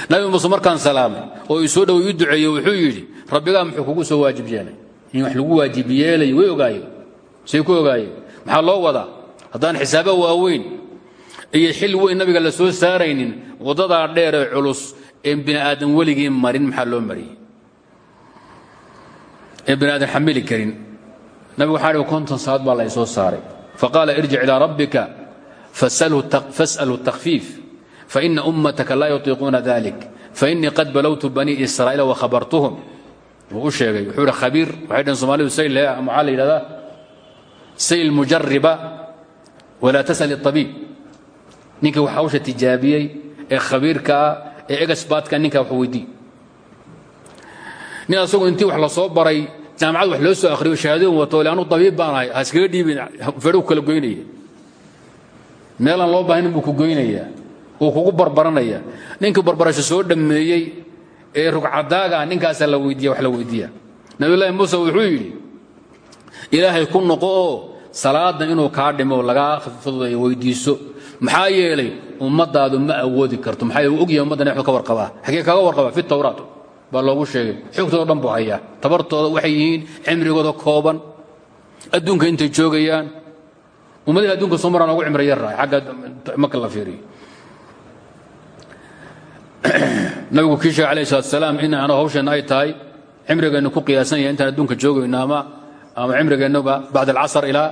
nabi muuse markaan salaamay oo ii soo dhoway wuxuu yidhi rabbigaa muxuu kugu soo waajib in wax lagu waajib way ogaayeen say ku ogaayeen maxaa loo wadaa? Haddaan xisaaba waaweyn iyo xil weyn nabiga la soo saaraynin waddadaa dheer ee culus een bini aadan weligii marin maxaa loo mariyey? Ee bini aadan karin. Nabigu waxaa hi konton saad baa la soo saaray. Faqaala irjic ilaa rabbika fas'alu takfiif faina ummataka laa yutiiquuna dalik fainii qad balowtu banii israa'iila wakhabartuhum wuu sheegay wuxuu idhi khabiir. Waxay dhaheen somaalidu sayl maxaa la yidhahdaa? Sayl mujariba walaa tasal iطabiib ninka wax hawsha tijaabiyey ee khabiirkaa ah, ee egasbaadka ninkaa wax weydii. Nin asagu intii wax la soo baray jaamacad wax loo soo akhriyo shahaadooyin wato le anu abiib baan ahay ha kala goynaya meelaan loo baahnin buu ku goynayaa uu kugu barbaranayaa. Ninkii barbarasho soo dhammeeyey ee rugcadaaga ninkaasaa la weydiiya wax la weydiiya. Nabiyullaahi muuse wuxuu yidhi ilaahay ku noqo oo inuu kaa dhimo lagaa fududeeyo weydiiso. Maxaa yeelay ummadaadu ma awoodi karto. Maxaa ogyahay ummaddan waxuu ka warqabaa xagee kaga warqabaa fi tawraat. Baa loogu sheegay. Xogtooda dhan buu hayaa. Tabartooda waxay yihiin cimrigooda kooban. Adduunka intay joogayaan. Ummadihi adduunka soo maraan ugu cimri yarrahay xagga marka la fiiriyo nabigu kii sheegay alayh salatu salaam in aan hawsheenna ay tahay cimrigeennu ku qiyaasan yahay intaan adduunka joogayno ama ama cimrigeennuba bacd alcasr ilaa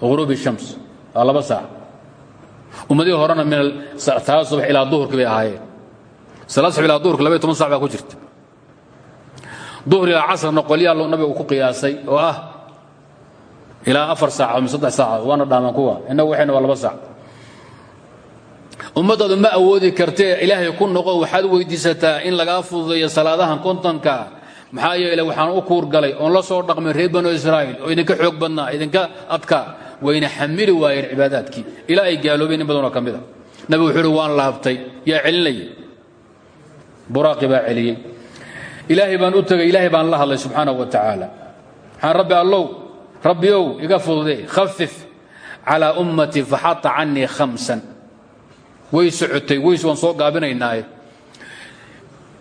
ghuruubi shams waa laba saac. Ummadihii horena min salaad subax ilaa duhurkii bay ahaayeen. Salaad subax ilaa duhurka labaiy toban sac baa ku jirta. Duhur ilaa casrna qolyaa nabigu ku qiyaasay oo ah ilaa afar saac ama saddex saacadood waana dhaamaan kuwa. Innagu waxayna waa laba saac ummadaadu ma awoodi kartee ilaahay ku noqo waxaad weydiisataa in lagaa fududeeyo salaadahan kontonka. Maxaa yeele waxaan u kuur galay oon la soo dhaqmay reer banu israa'iil oo idinka xoog badnaa idinka adkaa wayna xamili waayeen cibaadaadkii. Ilaa ay in badanoo ka mid a. Nabigu wuxuu uhi waan laabtay yaa celinaya buraaqi baa ilaahay baan u tegay ilaahay baan la hadlay subxaanahu wa tacaala. Waxaan rabbi allow rabbiow iga fududee khafif calaa ummatii faxata canii khamsan way socotay weys waan soo gaabinaynaaye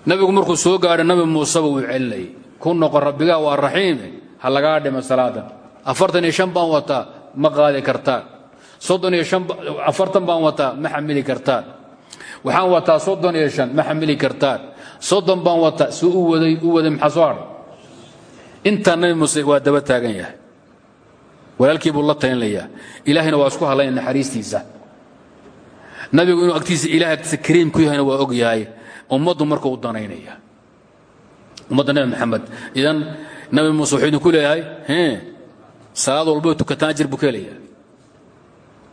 nabigu markuu soo gaadho nabi muuseba wuu celinayay ku noqo rabbigaa waa raxiime ha lagaa dhimo salaadan. Afartan iyo shan baan wataa ma qaadi kartaan. Soddon iyo afartan baan wataa ma xamili kartaan. Waxaan wataa soddon iyo shan ma xamili kartaan. Soddon baan wataa si u waday u waday maxaa soo nabi muuse waa daba taagan yahay. Walaalkii buu la talinlayaa ilaahayna waa isku hadlaya naxariistiisa nabigu inuu agtiisa ilahay agtiisa kariim ku yahayna waa og yahay. Ummaddu marka u danaynaya. Ummadda nabi maxamed idan nabi muuse wuxuu idinku leeyahay salaad walboo tukataan ajir buu ka helayaa.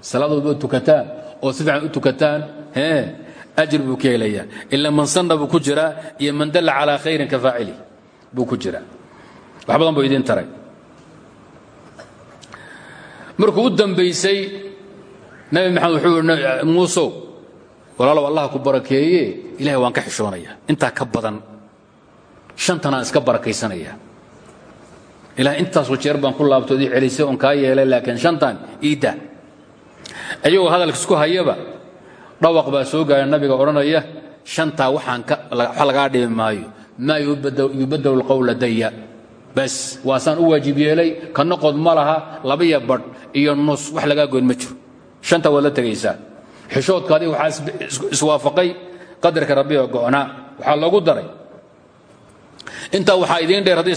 Salaad walboo tukataan oo si fiican u tukataan ajir buu ka man sanna ku jiraa iyo man dalla calaa khayrin ka faacili buu ku jiraa wax badan buu markuu u dambaysay nabi maxamed wuxuu muusow walaalow allah ku barakeeye ilahay waan ka xishoonaya. Intaa ka badan shantanaan iska barakaysanaya ilahay intaasoo jeer baan ku laabtood ii celisay oon yeelay laakiin shantan iidda ayagoo hadalka isku hayaba dhawaq baa soo gaara nabiga odhanaya shantaa waxaan wax lagaa dhibi maayo. Maa yubadalu lqowl ladaya bas waasaan u waajib yeelay ka noqod ma laha iyo nus wax lagaa goyn ma jiro shanta waad la tegaysaa xishoodkaadii waxaa iswaafaqay qadarka rabbiga go'naa waxaa loogu daray. Intaa waxaa idiin dheer haddii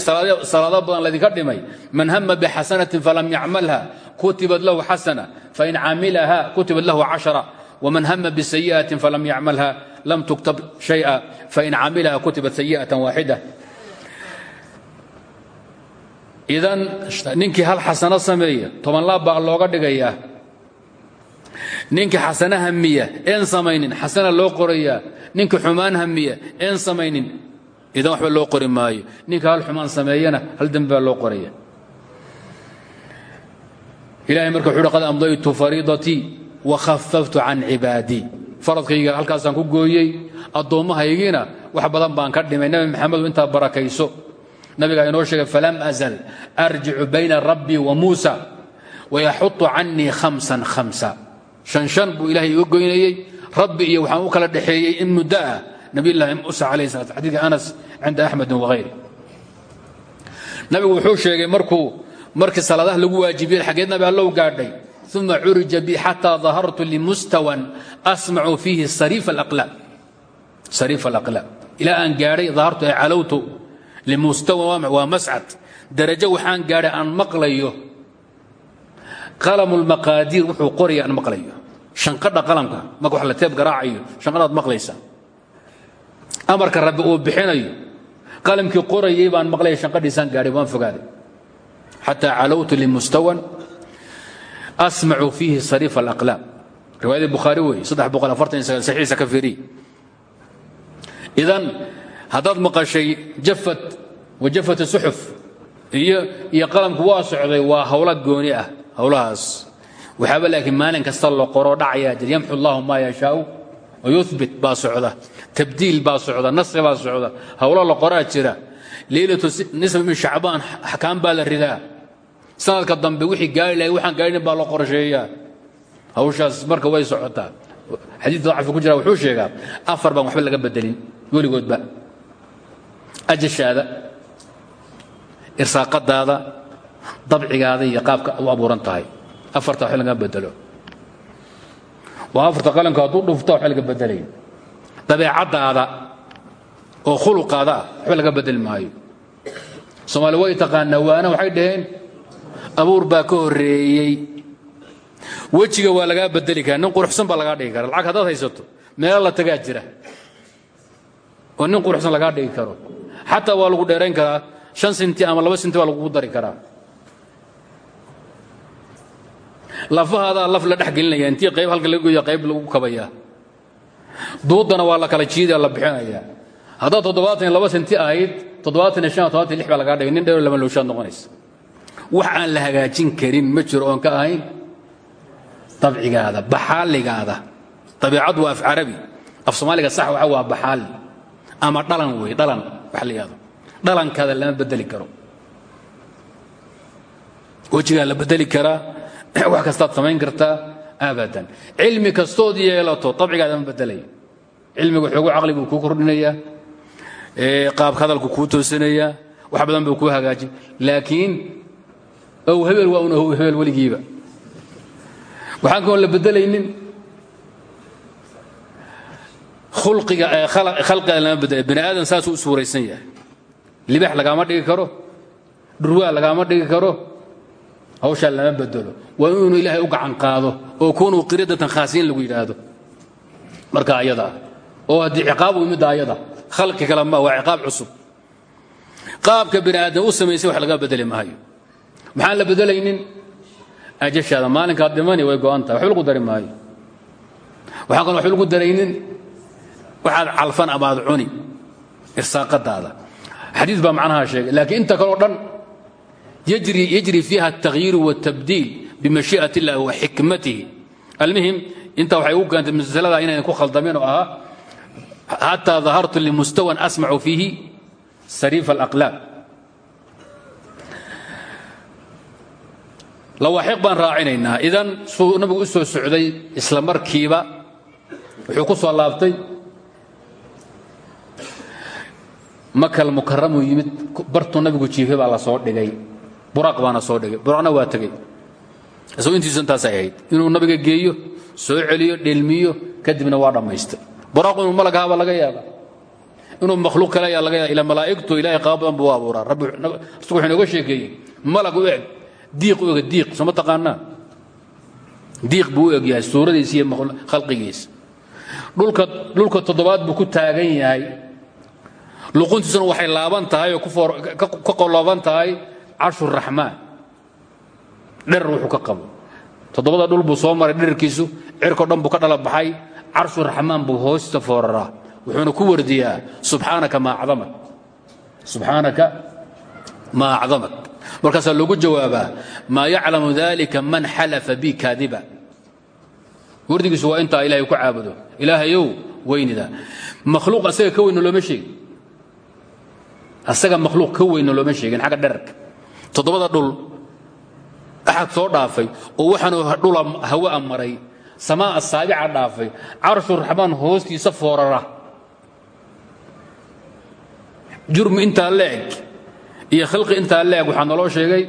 salaado badan laydinka dhimay man hama bixasanatin falam yacmalha kutibat lahu xasana fain camilaha kutibat lahu cashara wman hama bsayi'atin falam yacmalha lam tuktab shay'a fain camilaha kutibat sayi'atan waaxida. Idan ninkii hal xasano sameeya toban laab baa looga dhigayaa ninkii xasano hamiya een samaynin. Xasana loo qorayaa. Ninkii xumaan hamiya een samaynin. Idan waxba loo qori maayo. Ninka hal xumaan sameeyana hal dembi baa loo qoraya. Ilahay marka wuxu qad amdaytu fariidatii wakhafaftu can cibaadii faradkayga halkaasaan ku gooyey addoommahaygiina wax badan baan ka dhimay. Nebi maxamedu intaa barakayso. Nabigaa inoo sheegay falam azal arjicu bayna rabbii wa muusa wayaxutu canii hamsan hamsa shan shan buu ilahay iga goynayey. Rabbi iyo waxaan u kala dhexeeyey in muddo ah nabiylahi muusa calayh salat xadiidka anas cinda axmedin wahayri nabigu wuxuu sheegay markuu markii salaadaha lagu waajibiyey xaggeed nabi allow gaadhay uma curija bi xataa dahartu limustawan asmacu fiihi sariif alaqlaam ilaa aan gaadhay dahartu ay calowtu limustawan waa mascad darajo waxaan gaadhay aan maqlayo qalamu lmaqaadiir wuxuu qoraya aan maqlayo shanqadha qalamka marka wax la teeb garaacayo. Shanqadhaad maqlaysa amarka rabbi uu bixinayo qalamkii qorayay baan maqlaya shanqadhiisaan gaadhay waan fogaaday. Xataa calowtu limustawan asmacu fiihi sariif alaqlaam. Riwaayadii bukhaari weeye saxiisa ka fiiriy idan haddaad maqashay jafat wa jafat suxuf iyo qalamku waa socday waa howla gooni ah howlahaas waxaaba laakiin maalin kasta la qoro dhacayaa jir yamxu allahu maa yashaau wayuhbit baa socda tabdiil baa socda nasri baa socda howlo la qoraa jira. Leylatu nisf min shacbaan axkaam baa la ridaa. Sanadka dambe wixii gaari lahay waxaan gaarhin baa la qorsheeyaa. Hawshaas marka way socotaa. Xadiid dacfi ku jira wuxuu sheegaa afar baan waxba laga bedelin weligoodba. Ajashaada irsaaqadaada dabcigaada iyo qaabka u abuuran tahay. Afarta waxba laga bedelo waa afarta qalamka hadduu dhufta waxba laga bedelayn dabeecaddaada oo khuluqaada ah laga bedeli maayo. Soomaali way taqaanaa waana waxay dhaheen abuur baa ka horeeyey wejiga waa lagaa bedeli karaa nin quruxsan baa lagaa dhigi kara lacag haddaad haysato meelo la tagaa jira. Oo nin quruxsan lagaa dhigi karo. Xataa waa lagu dheerayn karaa shan sinti ama laba sinti baa lagugu dari karaa lafahaadaa laf la dhex gelinaya intii qayb halka laga goya qayb lagu kabayaa. Duuddana waa la kala jiidaya la bixinayaa. Haddaad toddobaatan laba sinti ahayd toddobaatan shan iyo lix baa lagaa dhigay. Nin dheero lama looshaad noqonaysa wax la hagaajin karin ma jiro oon ka ahayn. Dabcigaada baxaaligaada. Dabiicaddu waa af carabi. Af soomaaliga sax waxa waa baxaali ama dhalan wey dhalan wax la dhalankaada lama bedeli karo. Wejigaa la bedeli karaa wax kastaad samayn kartaa abadan. Cilmi kastood yeelato dabcigaada ma bedelayo cilmigu xoogu caqli buu kuu kordhinayaa qaabka hadalku kuu toosinayaa wax badan buu kuu hagaajin. Laakiin ow hebel waa un hebel weligiiba. Waxaan kaon la bedelaynin ulqiga khalqiga lama bedela bani aadam saasuu u suuraysan yahay. Libax lagaama dhigi karo dhurwaa lagaama dhigi karo hawshaa lama bedelo. Waa inuu ilaahay u gacan qaado oo kunuu qiradatan khaasiin lagu yidhaahdo. Marka ayadaa oo haddii ciqaabu imidda ayada khalqi kale ma waa ciqaab cusub. Qaabka bani aadam u samaysay wax laga bedeli maayo maxaan la bedelaynin? Ajashaada maalinkaad dhimani way go'an tahay waxba lagu dari maayo waxaan kaloo waxba lagu daraynin? Waxaad calfan ama aad cuni irsaaqadaada. Xadiis baa macnaha sheegay laakiin inta kaleo dhan yajri fiiha التakhyiir والtabdiil bimashiiئaة الlah wa xikmatihi almuhim inta waxay ugu keentay masalada inaynan ku khaldameen oo ahaa xataa dahartu limustawan asmacu fiihi sariif الأqlaab lawaaxiq baan raacinaynaa idan suu nabigu u soo socday isla markiiba wuxuu ku soo laabtay makal mukaramuu yimid bartuu nabigu jiifay baa la soo dhigay buraaq baana soo dhigay. Buraaqna waa tegey. Isagoo intiisu intaasay ahayd. Inuu nabiga geeyo soo celiyo dhelmiyo kadibna waa dhammaystay. Buraaqu inuu malag ahaabaa laga yaaba inuu makhluuq kale ayaa laga yaaba ila malaa'igtu ilahay qaabo badan buu abuuraa. Rabbi isagu wuxuu inooga sheekeeyey. Malag u eg. Diiq u eg diiq. Soo ma taqaanaa? Diiq buu u eg yahay suuradiisa iyo khalqigiisa dhulka dhulka toddobaad buu ku taagan yahay. Luquntiisuna waxay laaban tahay oo ka qolooban tahay carshu raxmaan. Dherer wuxuu ka qabo. Toddobada dhul buu soo maray dherarkiisu cirko dhan buu ka dhala baxay. Carshu raxmaan buu hoosta fooraraa wuxuuna ku wardiyaa subxaanaka maa acdamak. Subxaanaka maa acdamak. Markaasaa loogu jawaabaa maa yaclamu dalika man xalafa bi kaadiba. Wardigiisu waa intaa ilahay ku caabudo. Ilaahayow weynida. Makhluuq asaga ka weyna looma sheegi asaga makhluuq ka weyna looma sheegin xagga dherarka toddobada dhul axad soo dhaafay oo waxaanu dhula hawa maray samaa asaabica dhaafay carshu raxmaan hoostiisa foorara. Jurmi intaa leeg iyo khalqi intaa leeg waxaa naloo sheegay?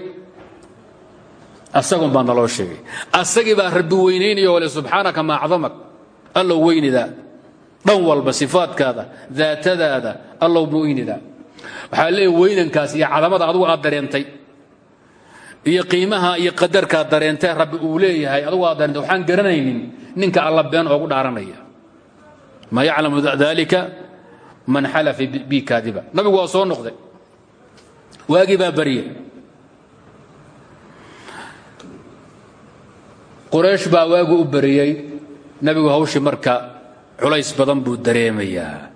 Asagun baa naloo sheegay. Asagii baa rabbi weynaynaya ole subxaanaka maa acdamak. Allow weynidaa dhan walba sifaadkaada daatadaada allow weynidaa waxaa weynankaas iyo cadamada adugu aad dareentay iyo qiimaha iyo qadarkaad dareentee rabbi uu leeyahay adugu aad dareentay waxaan garanaynin ninka alla been oogu dhaaranaya. Maa yaclamu dalika man xalafa bi kaadiba. Nabigu waa soo noqday. Waagii baa barye quraysh baa waagu u bariyey. Nabigu hawshii marka culays badan buu dareemayaa.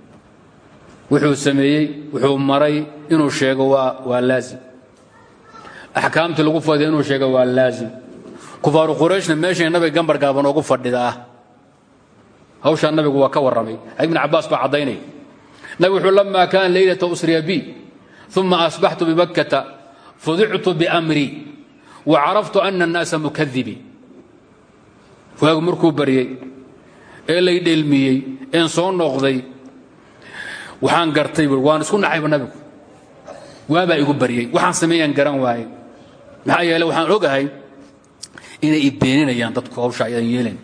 Wuxuu sameeyey wuxuu maray inuu sheego waa laazim axkaamtii lagu fadiya inuu sheego waa laazim. Kufaaru qurayshna meeshay nabiga gambar gaaban oogu fadhida ah. Hawshaa nabigu waa ka warramay. Ibn cabaas baa caddaynay. Nabigu wuxuu lamaa kaana leylata usriya bi uma asbaxtu bimakkata fudictu biamrii wa caraftu ana annaasa mukadibii waagu markuu baryey ee lay dheelmiyey een soo noqday waxaan gartay waan isku nacayba nabigu. Waabaa igu baryey waxaan sameeyaan garan waaye maxaa yeele waxaan ogahay inay ibeeninayaan dadku hawsha ayaan yeelayn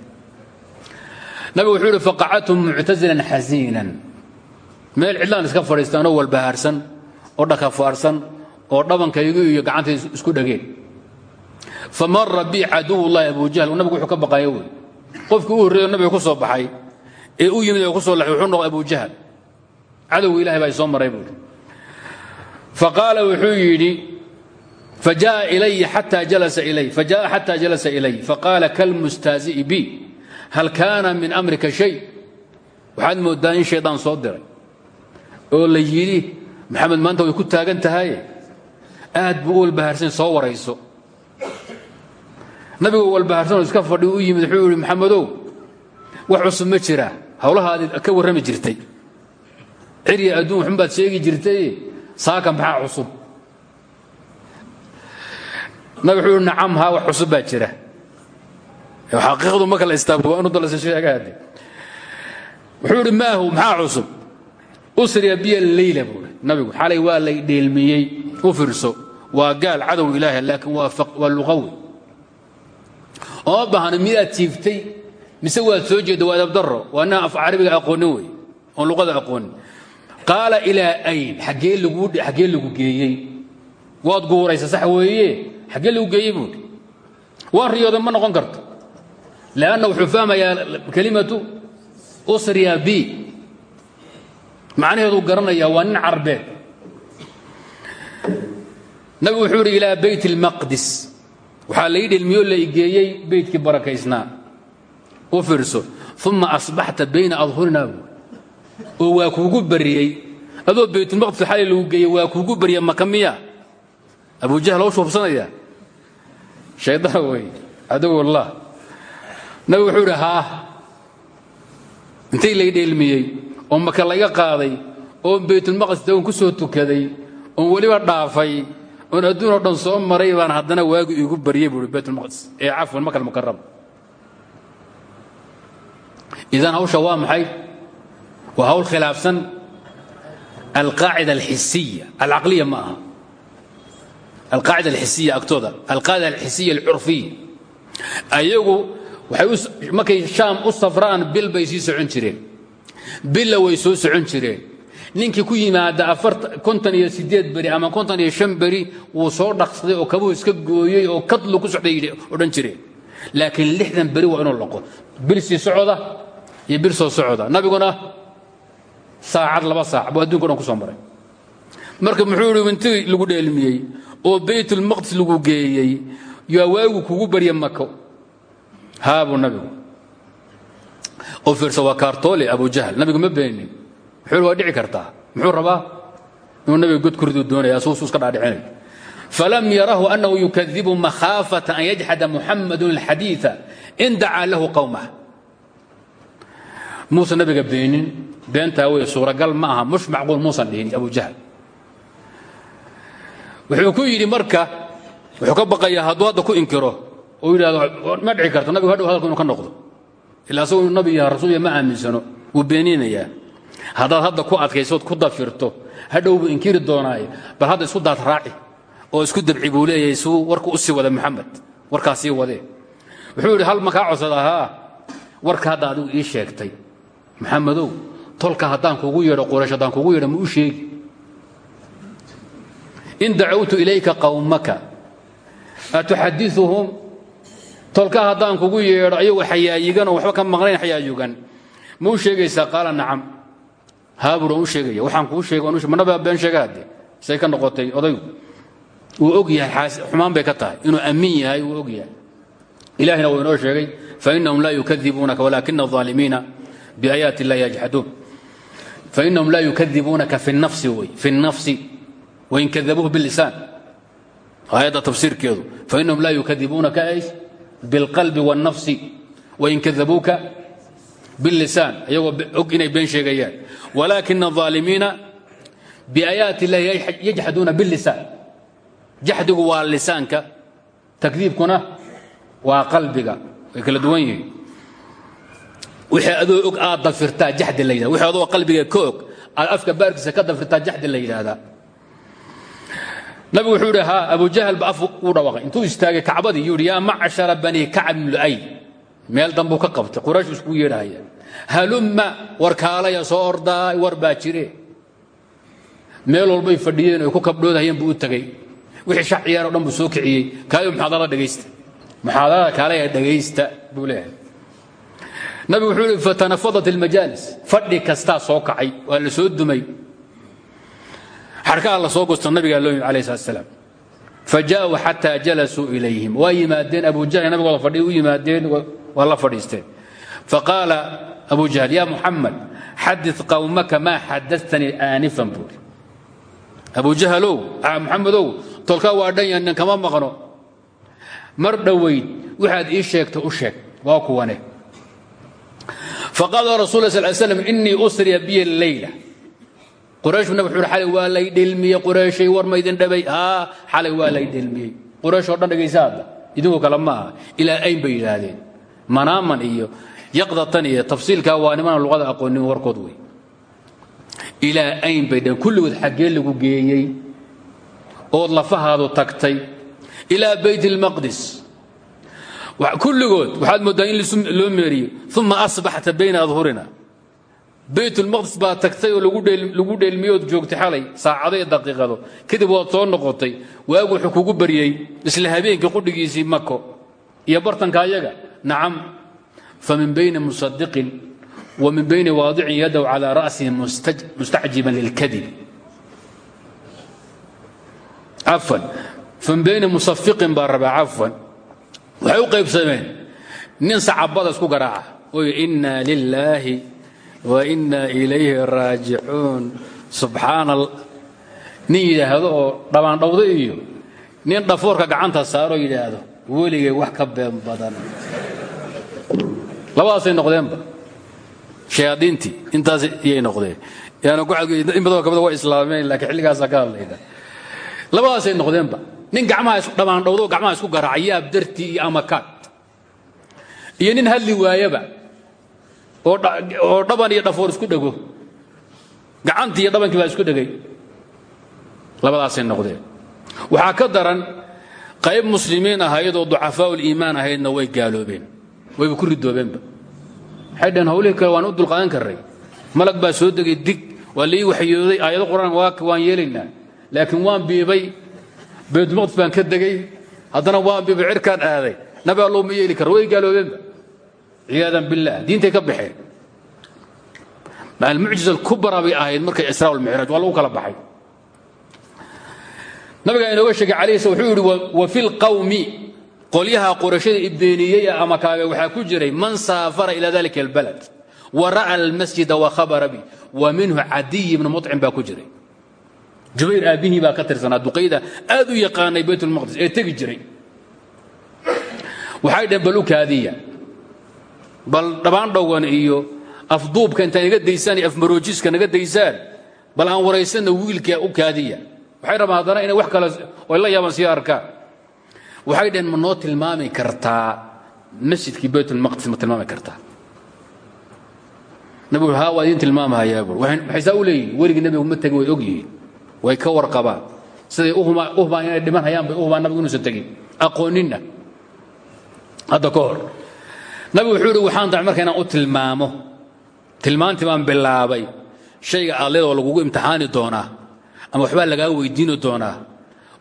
nabigu wuxuu ihi faqacadtum muctasilan xasiinan meel cidlaan iska fadhiistaan oo walbahaarsan oo dhakafaarsan oo dhabankaygu iyo gacantay isku dhageen famara bi caduwullahi abu jahl nabigu wuxuu ka baqaya wey qofkii u horreeyo nabiga ku soo baxay ee u yimid ee ku soo laxay wuxuu noqday abu jahl. Cadowga ilahay baa soo maray buui faqaala wuxuu yidhi fajaa ilaya xataa jalasa ilay faqaala kalmustaazi'i bi hal kaana min amrika shay waxaad moodaa in shaydaan soo diray oo la yidhi maxamed maanta way ku taagan tahaye aad buu u walbahaarsan soo warayso nabigu walbahaarsanoo iska fadhi u yimid wuxuu yidhi maxamedow wax cusub ma jira howlahaadii ka warrami jirtay cirya adduun waxunbaad sheegi jirtay saaka maxaa cusub nabig wuxuu yihi nacam haa wax cusub baa jira. Xaqiiqadu ma kala istaabto waa inu dalase sheegaade wuxuu yihi maahu maxaa cusub? Usriya biya leyla buui nabigu xalay waa lay dheelmiyey u fiirso waa gaal cadow ilaahi laakiin waa luqawi. Ooma baahno midaad jiiftay mise waad soo jeedda waa adabdaro waa ina af carabiga aqoonin wey oon luqada aqoonin. Qaala ilaa ayn xaggee lagu geeyey. Waad guuraysa sax weeye xaggee lagu geeyey buui waan riyooda ma noqon karto. Lanna wuxuu fahmayaa kelimatu usriya b macnaheeduu garanayaa waa nin carbeed nabigu wuxuu idhi ilaa bayt اlmaqdis waxaa lai dhelmiyoo la igeeyey beytkii barakaysnaa u fiirso uma asbaxta bayna adhurina. Oo waa kuugu bariyey. Adoo baytulmaqdis xalay lagu geeyey waa kuugu bariya maka miya. Abujahl hawshu hubsanaya shaydaan wey cadowullah nabigu wuxuu idhi haa. Intay lay dheelmiyey oo maka laga qaaday oo baytulmaqdis dagon ku soo tukaday oon weliba dhaafay oon adduun oo dhan soo maray baan haddana waagu iigu baryey buui baytulmaqdis ee cafwan maka almukarram. Idan hawsha waa maxay? Waa hawl khilaafsan. Alqaacida alxisiya alcaqliya ma alqaacida alxisiya agtooda alqaacida alxisiya alcurfiya ayagu markay shaam u safraan bil bay sii socon jireen billa way soo socon jireen ninkii ku yimaada kontan iyo sideed beri ama kontan iyo shan beri wuu soo dhaqsaday oo kabuu iska gooyey oo kadlu ku socday odhan jireen laakiin lixdan beri waa inuu laqo bil sii socoda iyo bil soo socoda nabiguna saacad laba saac buu adduunka o ku soo maray marka muxuu ihi intii lagu dheelmiyey oo baytulmaqdis lagu geeyey yaa waagu kugu barya mako haabuu nabigu. Oo fiirsa waa kaartoole abujahl nabigu ma beenin. Wuxuu waa dhici kartaa. Muxuu rabaa inuu nabiga god kuriduu doonaya asuusu iska dhaadhicinayo. Falam yarahu annahu yukadibu makhaafata an yajxada muxamadun alxadiida in dacaa lahu qowmah muusan nabiga beenin. Beentaa wey suuragal ma aha. Mush macquul muusan dhihin abujahl wuxuu ku yidhi marka wuxuu ka baqayaa hadduu hadda ku inkiro oo yidhahdo ma dhici karto nabigu hadhow hadalku inu ka noqdo. Ila asagu inuu nabi yaha rasuul ma aaminsano wuu beeninayaa. Haddaad hadda ku adkaysood ku dafirto hadhow buu inkiri doonaaye bal hadda isku daad raaci oo isku dabci buu suu warku u sii wada maxamed warkaa sii wuxuu hal makaa codsad ahaa warka hadda adigu ii sheegtay. Maxamedow tolka haddaan kugu yeedho quraysh haddaan kugu yeedho ma u sheegi in dacawtu ilayka qawmaka atuxadiuhum tolka haddaan kugu yeedho ayagoo xayaayiganoo waxba ka maqnayn xayaayigan. Ma u sheegaysaa? Qaala nacam. U sheegaya waxaan kuu sheeg manabaa been sheegaade say ka noqotay odaygu wuu og yahay xumaan bay ka tahay. Inuu amiin yahay wuu og yahay. Ilahina wuu inoo sheegay fainahum laa yukadibuunaka walaakina aalimiina biaayaati illahi yajxaduun fainahum laa yukadibuunaka fi nafsi wey fi nafsi wain kadabuuh biاlisaan aayadda tafsiirkeedu fainahum laa yukadibuunaka ايش biاlqalbi والnafsi wain kadabuuka biاlisaan ayagoo og inay been sheegayaan walaakina الظaalimiina biaayaati اllahi yajxaduuna biاlisaan jaxdigu waa lisaanka takdiibkuna waa qalbiga way kala duwan yihiin wixii adoo og aad dafirtaa jaxdi la yidhahda wixii adoo qalbiga ka og aad afka baarkiisa ka dafirtaa jaxdi la yidhaahdaa nabigu wuxuu yidhi haa abujahal ba af uu dhawaaqay. Intuu istaagay kacbadii yuu yidhi yaa macshara bani kacb ibn lu'ay. Meel danbuu ka qabtay quraysh iskugu yeedhahaya halumma war kaalaya soo ordaay war baa jire. Meel walbay fadhiyeen oy ku kabdhoodahayeen buu u tegey wixii shac ciyaar o dhan buu soo kiciyey. Kaayo muxaadarada dhegaysta muxaadarada kaalaya dhegaysta buu leeyahay. Nabigu wuxuu yihi fatanafadat ilmajaalis fadhi kastaa soo kacay waa la soo dumay xarkaha la soo gosto nabigaa loo yimid alayh salat salaam. Fajaءuu xataa jalasuu ilayhim. Waa yimaadeen abu jahl nabigooda fadhiya u yimaadeen waa la fadhiisteen faqaala abu jahl ya muxamed xadid qowmaka maa xadatanii aanifan buuri abu jahalow muxamedow tolkaa waa dhan yanin kama maqno. Mar dhowayd waxaad ii sheegta u sheeg. Waa kuwane. Faqaala rasul sal l slam inii usriya biya leyla qurayshbu nabig wuxuu xalay waa lay dhelmiyey qurayshay war maydin dhabay. Haa xalay waa lay dhelmiyey quraysh oo dhan dhegaysa hadda idinkoo kale ma aha. Ilaa ayn bay yidhaahdeen. Manaaman iyo yaqdatan iyo tafsiilkaa waa nimana luqada aqoonin warkood wey. Ilaa ayn bay dhaheen kulligood xaggee lagu geeyey ood lafahaadu tagtay. Ilaa bayt اlmaqdis kulligood waxaad mooddaa in loo meeriyo. Uma asbaxta bayna adhurina baytulmaqdis baa tagtay oo lagu dheelmiyo ood joogtay xalay. Saacado iyo daqiiqado. Kadib waad soo noqotay. Waagu wuxuu kugu baryey isla habeenkii qudhigiisii mako iyo bartanka ayaga. Nacam. Famin bayni musadiqin wa min bayni waadicin yadaw calaa ra'sihi mustacjiban lilkadib. Cafan famin bayni musafiqin baa rabaa. Cafan waxay u qaybsameen nin sacabada isku garaaca. Oy inna lilaahi wa inna ilayhi raajicuun. Subxaana nin yidhaahdo oo dhammaandhawdo iyo nin dhafoorka gacanta saaroo yidhaahdo weligay wax ka been badan. Labadaasay noqdeenba shayaadiintii intaas iyay noqdeen. Yaana ku in badanoo kamida waa islaameen laakiin xilligaasaa ka hadlayda. Labadaasay noqdeenba nin gamaha dhammaandhawdo gacmaha isku garaaca yaab dartii iyo amakaad iyo nin hadli waayaba oo dhaban iyo dhafoor isku dhego. Gacantii iyo dhabankii baa isku dhegay. Labadaasay noqdeen. Waxaa ka daran qayb muslimiin ahaydoo ducafaau liimaan ahaydna way gaaloobeen. Wayba ku ridoobeenba waxay dhaheen kale waan u dulqaadan karray. Malag baa soo degay dig. Waa laii waxyooday aayado qur'aan waan yeelaynaa. Laakiin waan biibay. Baytulmaqdis baan ka degay. Haddana waan biibay cirkaan aaday. Nabi allow ma yeeli kara way gaaloobeenba ciyaadan billaah diintay ka baxeen. Almucjiza alkubra bay ahayd markay israa walmicraaj waa lagu kala baxay. Nabigaa inooga sheegay calayhis wuxuu yidhi wa fi lqawmi qolyaha qorashada ibeeniyey ama kaaga waxaa ku jiray man saafara ila dalika albalad wa ra'a almasjida wa khabara bi wa minhu cadiy ibnu muطcim baa ku jiray. Jubayr aabbihii baa ka tirsanaa duqayda aad u yaqaanay bayt ulmaqdis ee jiray. Waxay dhaheen bal u kaadiya bal dhammaandhowan iyo afduubka intaa naga daysaan iyo afmaroojiska naga daysaan bal aan waraysanna wiilka u kaadiya. Waxay rabaan inay wax kale oy la yaaban sii waxay dhaheen ma noo tilmaami kartaa masjidkii baytulmaqdis ma tilmaami kartaa. Nabigu haa waa idiin tilmaamahayaa bur waxay saa u leeyihiin werigii tegin way og yihiin way ka warqabaan. Siday u hubaan inay dhiman hayaan bay u hubaan nabigu inuusan tegin. Aqooninna hadda ka hor nabigu wuxuu yidhi waxaan dacay marka inaan u tilmaamo. Tilmaantii baan bilaabay. Shayga aadleedoo lagugu imtixaani doonaa ama waxbaa lagaa weydiini doonaa.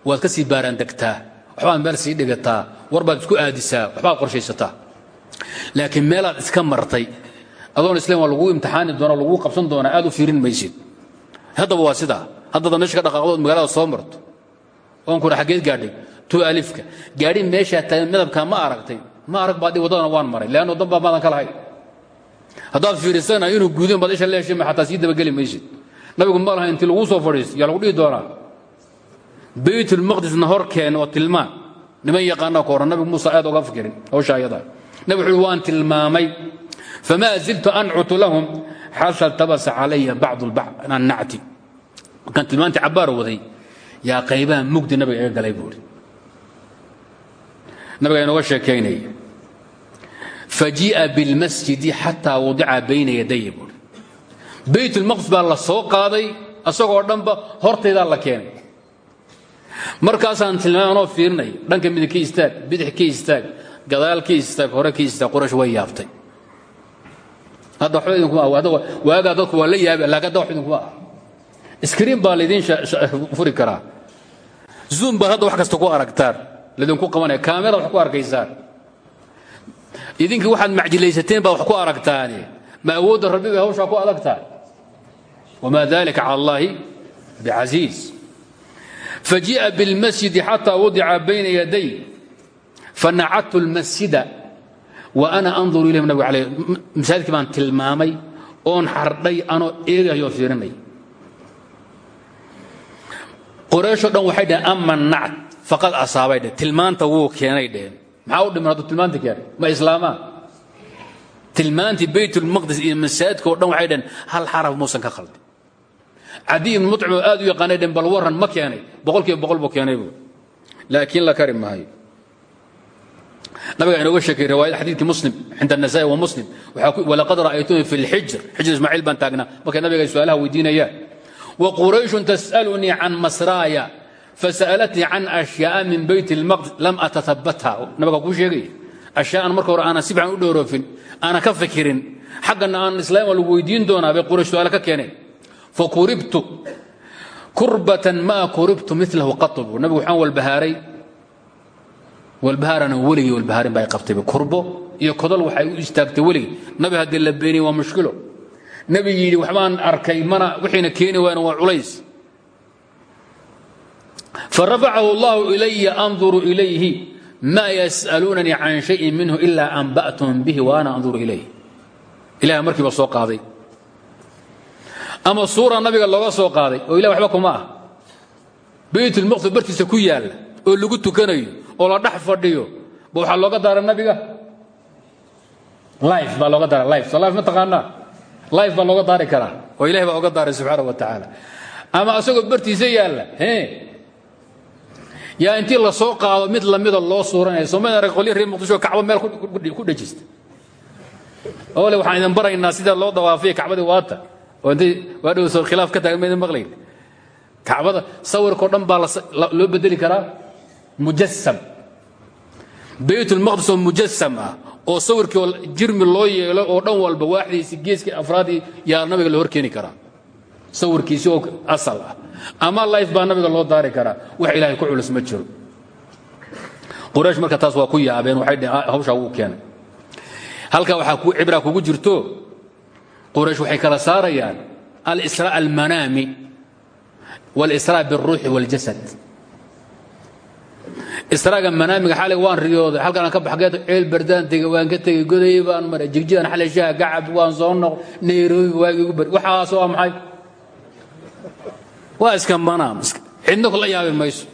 Waad ka sii baaraan degtaa waxbaad meel sii dhigataa warbaad isku aadisaa waxbaad qorshaysataa. Laakiin meelaad iska martay adoon islam waa lagu imtixaani doona lagu qabsan doonaa aad u fiirin maysid. Haddaba waa sidaa. Haddada meesha ka magaalada soo marto. Oon kuna xaggeed gaadhay tuu alifka. Gaadhi meeshaa midabkaa ma aragtay ma arag baadhi waddadana waan maray leanno dan baa maadan ka lahayn haddaad fiirisana inuu guudin baad isha leeshima xataa sii dabageli maysid. Nabigu ma laha intii lagu soo fadhiisto yaa lagu dhihi doonaa? Baytulmaqdisna hor keen oo tilmaan. Niman yaqaana ka horan nabigu muusa aad oga fikirin hawsha ayada. Nabi wuxuu waan tilmaamay famaa ziltu ancutu lahum xasa tabasa calaya bacdu annacti markaan tilmaantii cabbaar waday yaa qaybaha mugdi nabiga iga galay buuri nabiga inooga sheekaynaya fajii'a bilmasjidi xataa wadica bayna yadaya buuri baytulmaqdis baa la soo qaaday asagoo dhanba hortaydaa la keenay. Markaasaan tilmaamay anoo fiirinay dhanka midig istaag bidix istaag gadaal istaag hore istaag quraysh way yaabtay. Hadda waxba idinkuma waagaa dadku waa la yaabi laakiin hadda wax idinkuma ah baa furi karaa. Baad hadda wax kasta ku aragtaan laydinku qabanaya kaameraad wax ku arkaysaan idinkii waxaad macjilaysateen baad wax ku aragtaane ma awoodda rabbi bay hawshaa ku adagtahay wamaa dalika cala allahi bicasiiz fajii'a bilmasjidi xataa wadica bayna yaday fanacadtu lmasjida wa ana anduru ilayhim nabig alay masaajidkii baan tilmaamay oon xardhay anoo eegayoo fiirinay qorayshoo dhan waxay dhaheen ama faqad asaabay dhe tilmaanta wuu keenay dheheen. Maxaa u dhiman hadduu tilmaanti keenay? Ma islaamaa? Tilmaantii baytulmaqdis iyo masaajidka o dhan waxay dheheen hal xaraf muusan ka khaldin cadi ibnu mucim oo aad u yaqaanay dheen bal warran ma keenay. Boqolkiiba boqol buu keenay buu. Laakiin la kari maayo. Nabiga inooga sheekay riwaayad xadiidkii muslim cinda anasaa'i wa muslim. Walaqad ra'aytuhum fi lxijr xijr ismaaciil baan taagnaa. Markay nabiga ay su'aalaha weydiinayaan. Wa qurayshun tas'alunii can masraaya fasa'alatnii can ashyaaءa min bayt اlmaqdis lam atatabatha nabiga kuu sheegaya ashyaaan marka hore aanan si fiican u dhooroofin aanan ka fikirin xaggana aan islaam lagu weydiin doonaa bay quraysh su'aale ka keeneen fakuribtu kurbatan maa kuribtu milahu qatbu nabigu waxaan walbahaaray walbahaarana weligii walbahaarin baa qabtay kurbo iyo kodol waxay u istaagtay weligii nabi haddii la beeniyey waa mushkilo nebi yidhi waxbaan arkay mana wixiina keeni waayna waa culays farafacahu allahu ilaya anduru ilayhi ma yas'aluunanii can shayin minhu ilaa anba'tum bihi wa ana anduru ilayh ilahay markiiba soo qaaday. Ama suura nabiga looga soo qaaday oo ilah waxba kuma ah. Baytulmaqdis bartiisa ku yaalla oo lagu tukanayo oo la dhex fadhiyo ba waxaa looga daara nabiga? Life baa looga daara life. Soo life ma taqaanaa? Life baa looga daari karaa oo ilahi baa oga daaray subxaana wa tacaala ama asagoo bartiisa yaalla yaa intii la soo qaado mid lamida loo suuranaya soomali arag qolyo reer muqdisho kacbo meel ku dhejista oo le waxaan idin baraynaa sida loo dawaafiya kacbadii waata. Oo intay waa dhow soo khilaaf ka taagan maydin maqlayn. Kacbada sawirkao dhan baa loo bedeli karaa mujasam baytulmaqdis oo mujasam ah oo sawirkii jirmi loo yeelo oo dhan walba waaxdiisi geeskii afraadii yaa nabiga la hor keeni karaa sawirkiisi oo asal ah. Ama life baa nabiga loo daari karaa. Wax ilaahay ku culus ma jiro. Quraysh marka taas waa ku yaabeen dheheen hawshaa wuu keenay. Halkaa waxaa ku cibra kugu jirto quraysh waxay kala saarayaan alisraa almanaami walisraa biاlruuxi waاljasad israaga manaamiga xalay waan riyooday halkaan ka baxgeed ceel bardaan tegey waan ka tegey godayey baan maray jigjigan xalay shaha gacab waan soo noq nairobi waagii ugu bari waxaas waa maxay waa iska manaam cidna la yaabi mayso.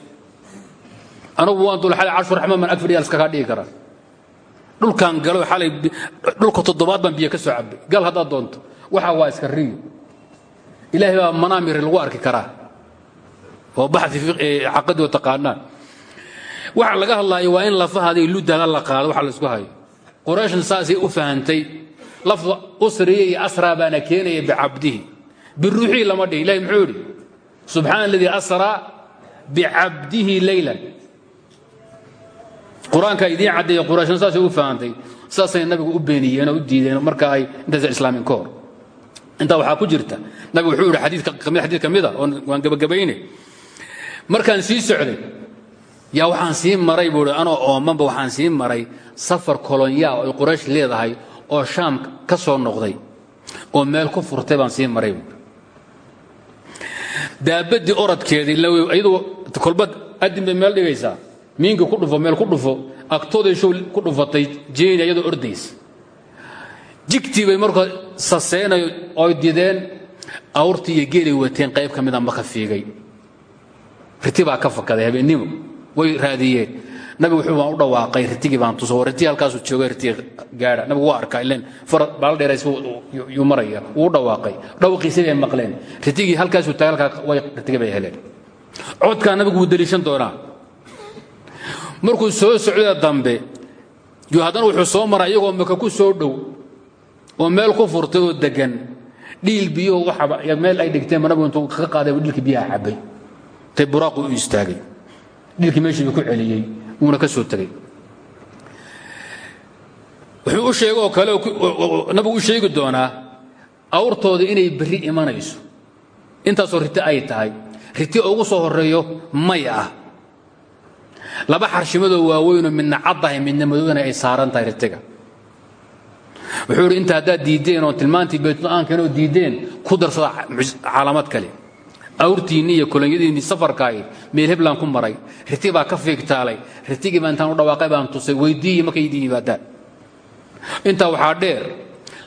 Anugu waan dul xalay cashur raxmaan man agfadhiya iskakaa dhigi karaa dhulkaan galo xalay dhulka toddobaad baan biyo ka soo cabay gal haddaad doonto waxa waa iska riyo. Ilaahay baa manaamiri lagu arki karaa. Oo baxdi caqadi oo taqaanaan. Waxa laga hadlaayo waa in lafahaada iyo luddaada la qaado waxa la isku hayo. Qurayshna saasay u fahantay lafdu usriya iyo asraa baana keenaya bicabdihi biruuxihi lama dhihi. Ilahi muxuu yidhi subxaana aladii asraa bicabdihi leylan qur'aankaa idiin caddeeya qurayshna saasay u fahantay saasay nabigu u beeniyeen oo u diideen marka ay intaysa islaamin ka hor. Intaa waxaa ku jirta nabigu wuxuu yidhi xadiid ka mida oo waan gabagabayne markaan sii socday yaa waxaan sii maray buu anoo oomanba waxaan sii maray safar kolonyaa oo ay quraysh leedahay oo shaam ka soo noqday oo meel ku furtay baan sii maray buui daabaddii oradkeedii iyadu kolbad adin bay meel dhigaysaa miinka ku dhufo meel ku dhufo agtooday show ku dhufatay jeeni iyadoo ordaysa. Jigtii bay markaa saseynayo oy dideen awrtii iyo geelay wateen qayb ka mida maka fiigay. Riti baa ka fakaday habeennimo way raadiyeen nabigu wuxuu baan u dhawaaqay ritigii baan tuso ritii halkaasuu joogay ritii gaadha. Nabigu waa arkaa ileen baala dheerays yuu maraya. Wuu dhawaaqay. Dhawaqiisii bay maqleen. Ritigii halkaasuu taagay halkaa way ritigii bay heleen. Codkaa nabigu wuu deliishan doonaa. Markuu soo socda dambe yuu haddana wuxuu soo maraa iyagoo maka ku soo dhow oo meel ku furtay oo degan dhiil biyuhu waxaba meel ay dhigteen ba nabigu intuu kaga qaaday dhiilka biyaha cabbay tay buraaqu u istaagay. Dhiilkii meeshiibu ku celiyey wuuna ka soo tegey wuxuu u sheegay oo kale nabigu u sheegi doonaa awrtooda inay berri imanayso. Intaasoo riti ay tahay. Riti ugu soo horeeyo may ah. Laba xarshimadoo waaweynoo midna caddahay midna madoodana ay saaran tahay ritiga. Wuxuu idhi inta haddaad diiddeen oo tilmaantii baytul'aankeenoo diiddeen ku darsada calaamad kale awrtiinni iyo kolonyadiinni safarkaahi meel heblaan ku maray. Riti baa ka fiigtaalay. Ritigii baa intaan u dhawaaqay baan tusay. Weyddiiyi markay idiin yimaadaan. Intaa waxaa dheer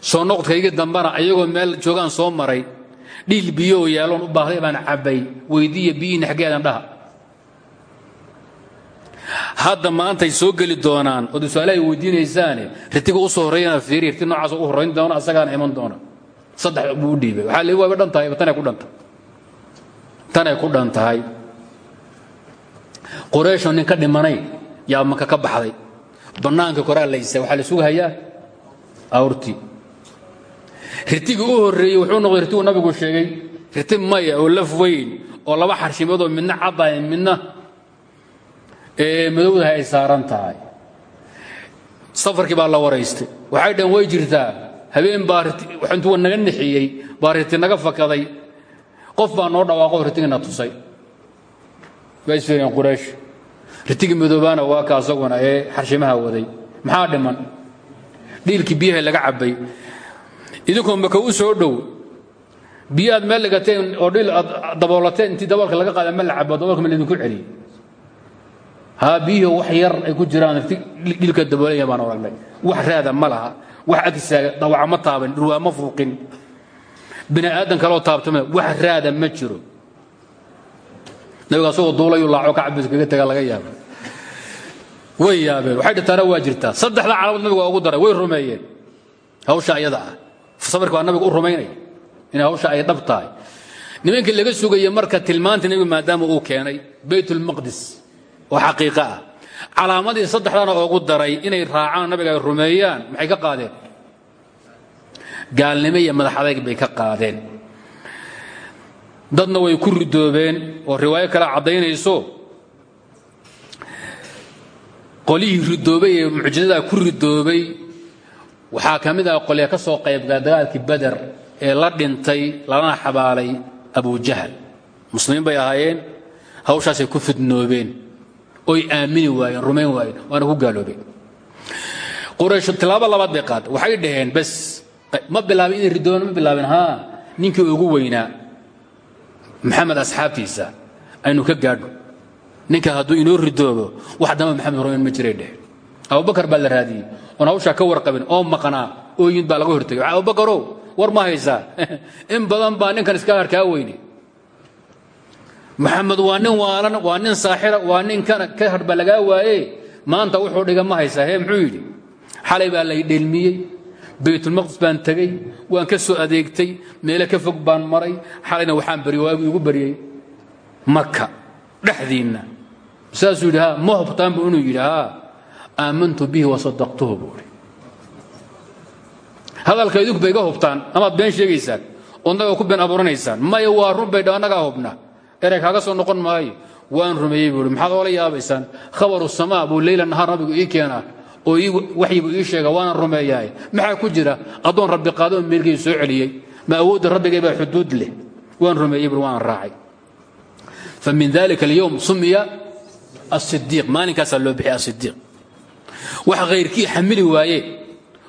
soo noqodkaygii dambana ayagoo meel joogaan soo maray dhiil biyoo yaalloon u baahday baan cabbay. Weyddiiya biyihiinna xaggeedan dhaha. Hadda maantay soo geli doonaan ood su'aalahay weydiinaysaane ritiga u soo horreeyana fiiri riti noocaas u horrayn doona asagaana iman doona. Saddex buu dhiibay. Waxaa la waaba dhan tahay ku dhan tahay tanay ku dhan tahay. Quraysho nin ka dhimanay yaa maka ka baxday. Bannaanka koraa laysa waxaa la sugahayaa awrtii ritigii u horreeyey wuxuu noqday ritigu nabigu sheegay riti maya oo laf weyn oo laba xarshimadoo midna caddahay midna madowdaha ay saaran tahay. Safarkii baa la waraystay. Waxay dhaheen way jirtaa. Habeen baa intuu naga nixiyey baa riti naga fakaday qof baa noo dhawaaqo ritigina tusay. Waa isfireen quraysh. Ritigii madoobaana waa ka asaguna ee xarshimaha waday. Maxaa dhiman? Dhiilkii biyaha laga cabbay. Idinkoo maka u soo dhow. Biyo aad meel dhigateen oo dhiil daboolateen intii daboolka laga qaada ma la cabo daboolka ma laydinku celiy haa biyihii wax yar ay ku jiraan dhilka daboolaya baan oragnay wax raada ma laha. Wax agsaaga dawaca ma taaban dhurwaa ma fuuqin bini aadan kaloo taabtama wax raada ma jiro. Nabiga asagoo duulayu laaco ka cabis kaga taga laga yaaba way yaabeen waxay dhitaana waa jirtaa. Saddexda calaamad nabiga waa ugu daray way rumeeyeen. Hawsha ayada ah. Sabarka waa nabiga u rumaynaya in hawsha ay dhab tahay. Nimankii laga sugayey marka tilmaanta nebiga maadaama uu keenay baytulmaqdis oo xaqiiqo ah. Calaamadii saddexdana oogu daray inay raacaan nabiga ay rumeeyaan maxay ka qaadeen gaalnimo iyo madax adayg bay ka qaadeen. Dadna way ku ridoobeen oo riwaayo kale caddaynayso. Qolihii ridoobay ee mucjisadaa ku ridoobay waxaa ka mid ah qolya ka soo qaybgala dagaalkii beder ee la dhintay lana xabaalay abujahal muslimiin bay ahaayeen hawshaasay ku fidnoobeen. Oy aamini waayeen rumayn waayeen waana ku gaaloobeen. Quraysh tilaabo labaad bay qaada waxay dhaheen bas ma bilaabin inay ridoobeen ma bilaabin. Haa ninkii ugu weynaa maxamed asxaabtiisa aynu ka gaadho. Ninka hadduu inoo ridoobo wax damba maxamed rumayn ma jiray dheheen abubakar baa la raadiyey oon hawshaa ka warqabin oo maqnaa ooyin baa laga hortegay abubakarow war ma haysaa in badan baa ninkan iska harkaa weyne. Maxamed waa nin waalan waa nin saaxira waa nin kana ka har baa lagaa waaye maanta wuxuu dhiga ma haysaa hee? Muxuu yidhi xalay baa lay dheelmiyey baytulmaqdis baan tegey waan ka soo adeegtay meele ka fog baan maray xalayna waxaan baryey waagu igu baryey maka dhexdiinna. Saasuu yidhi ha ma hubtaan bu inuu yidhi haa aamantu bihi wasadaqtuhu buuri hadalka idinku bay iga hubtaan amaad been sheegaysaan oo naga ku been abuuranaysaan. Maya waa run bay dha annagaa hubna. Erey kaaga soo noqon maayo. Waan rumeeyey buu oo waxyibuu ii sheega waanan rumeeyahay maxaa ku jira? Addoon rabbi qaado oo meelkii soo celiyey ma awoodda rabbigay baa xuduud leh. Waan rumeeyey buuri waan raacay. Famin dalika alyowm sumiya asidiiq maalinkaasaa loo bixiyay asidiiq wax khayrkii xamili waayeen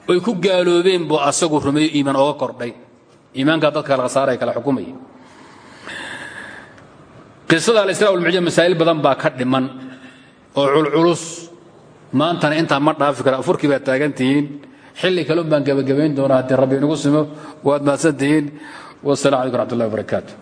oy ku gaaloobeen buu asagu rumeeyo iimaan ooga kordhay. Iimaankaa dadka kala saaraya kala xukumaya qisada alisraa walmucjam masaa'il badan baa ka dhiman oo culculus maantana intaa ma dhaafi kara afurkii baad taagan tihiin. Xilli kale un baan gebagabayn doonaa haddii rabbi inagu simo waad mahadsan tihiin wasalaamu calaykum raxmat ullahi wabarakaatu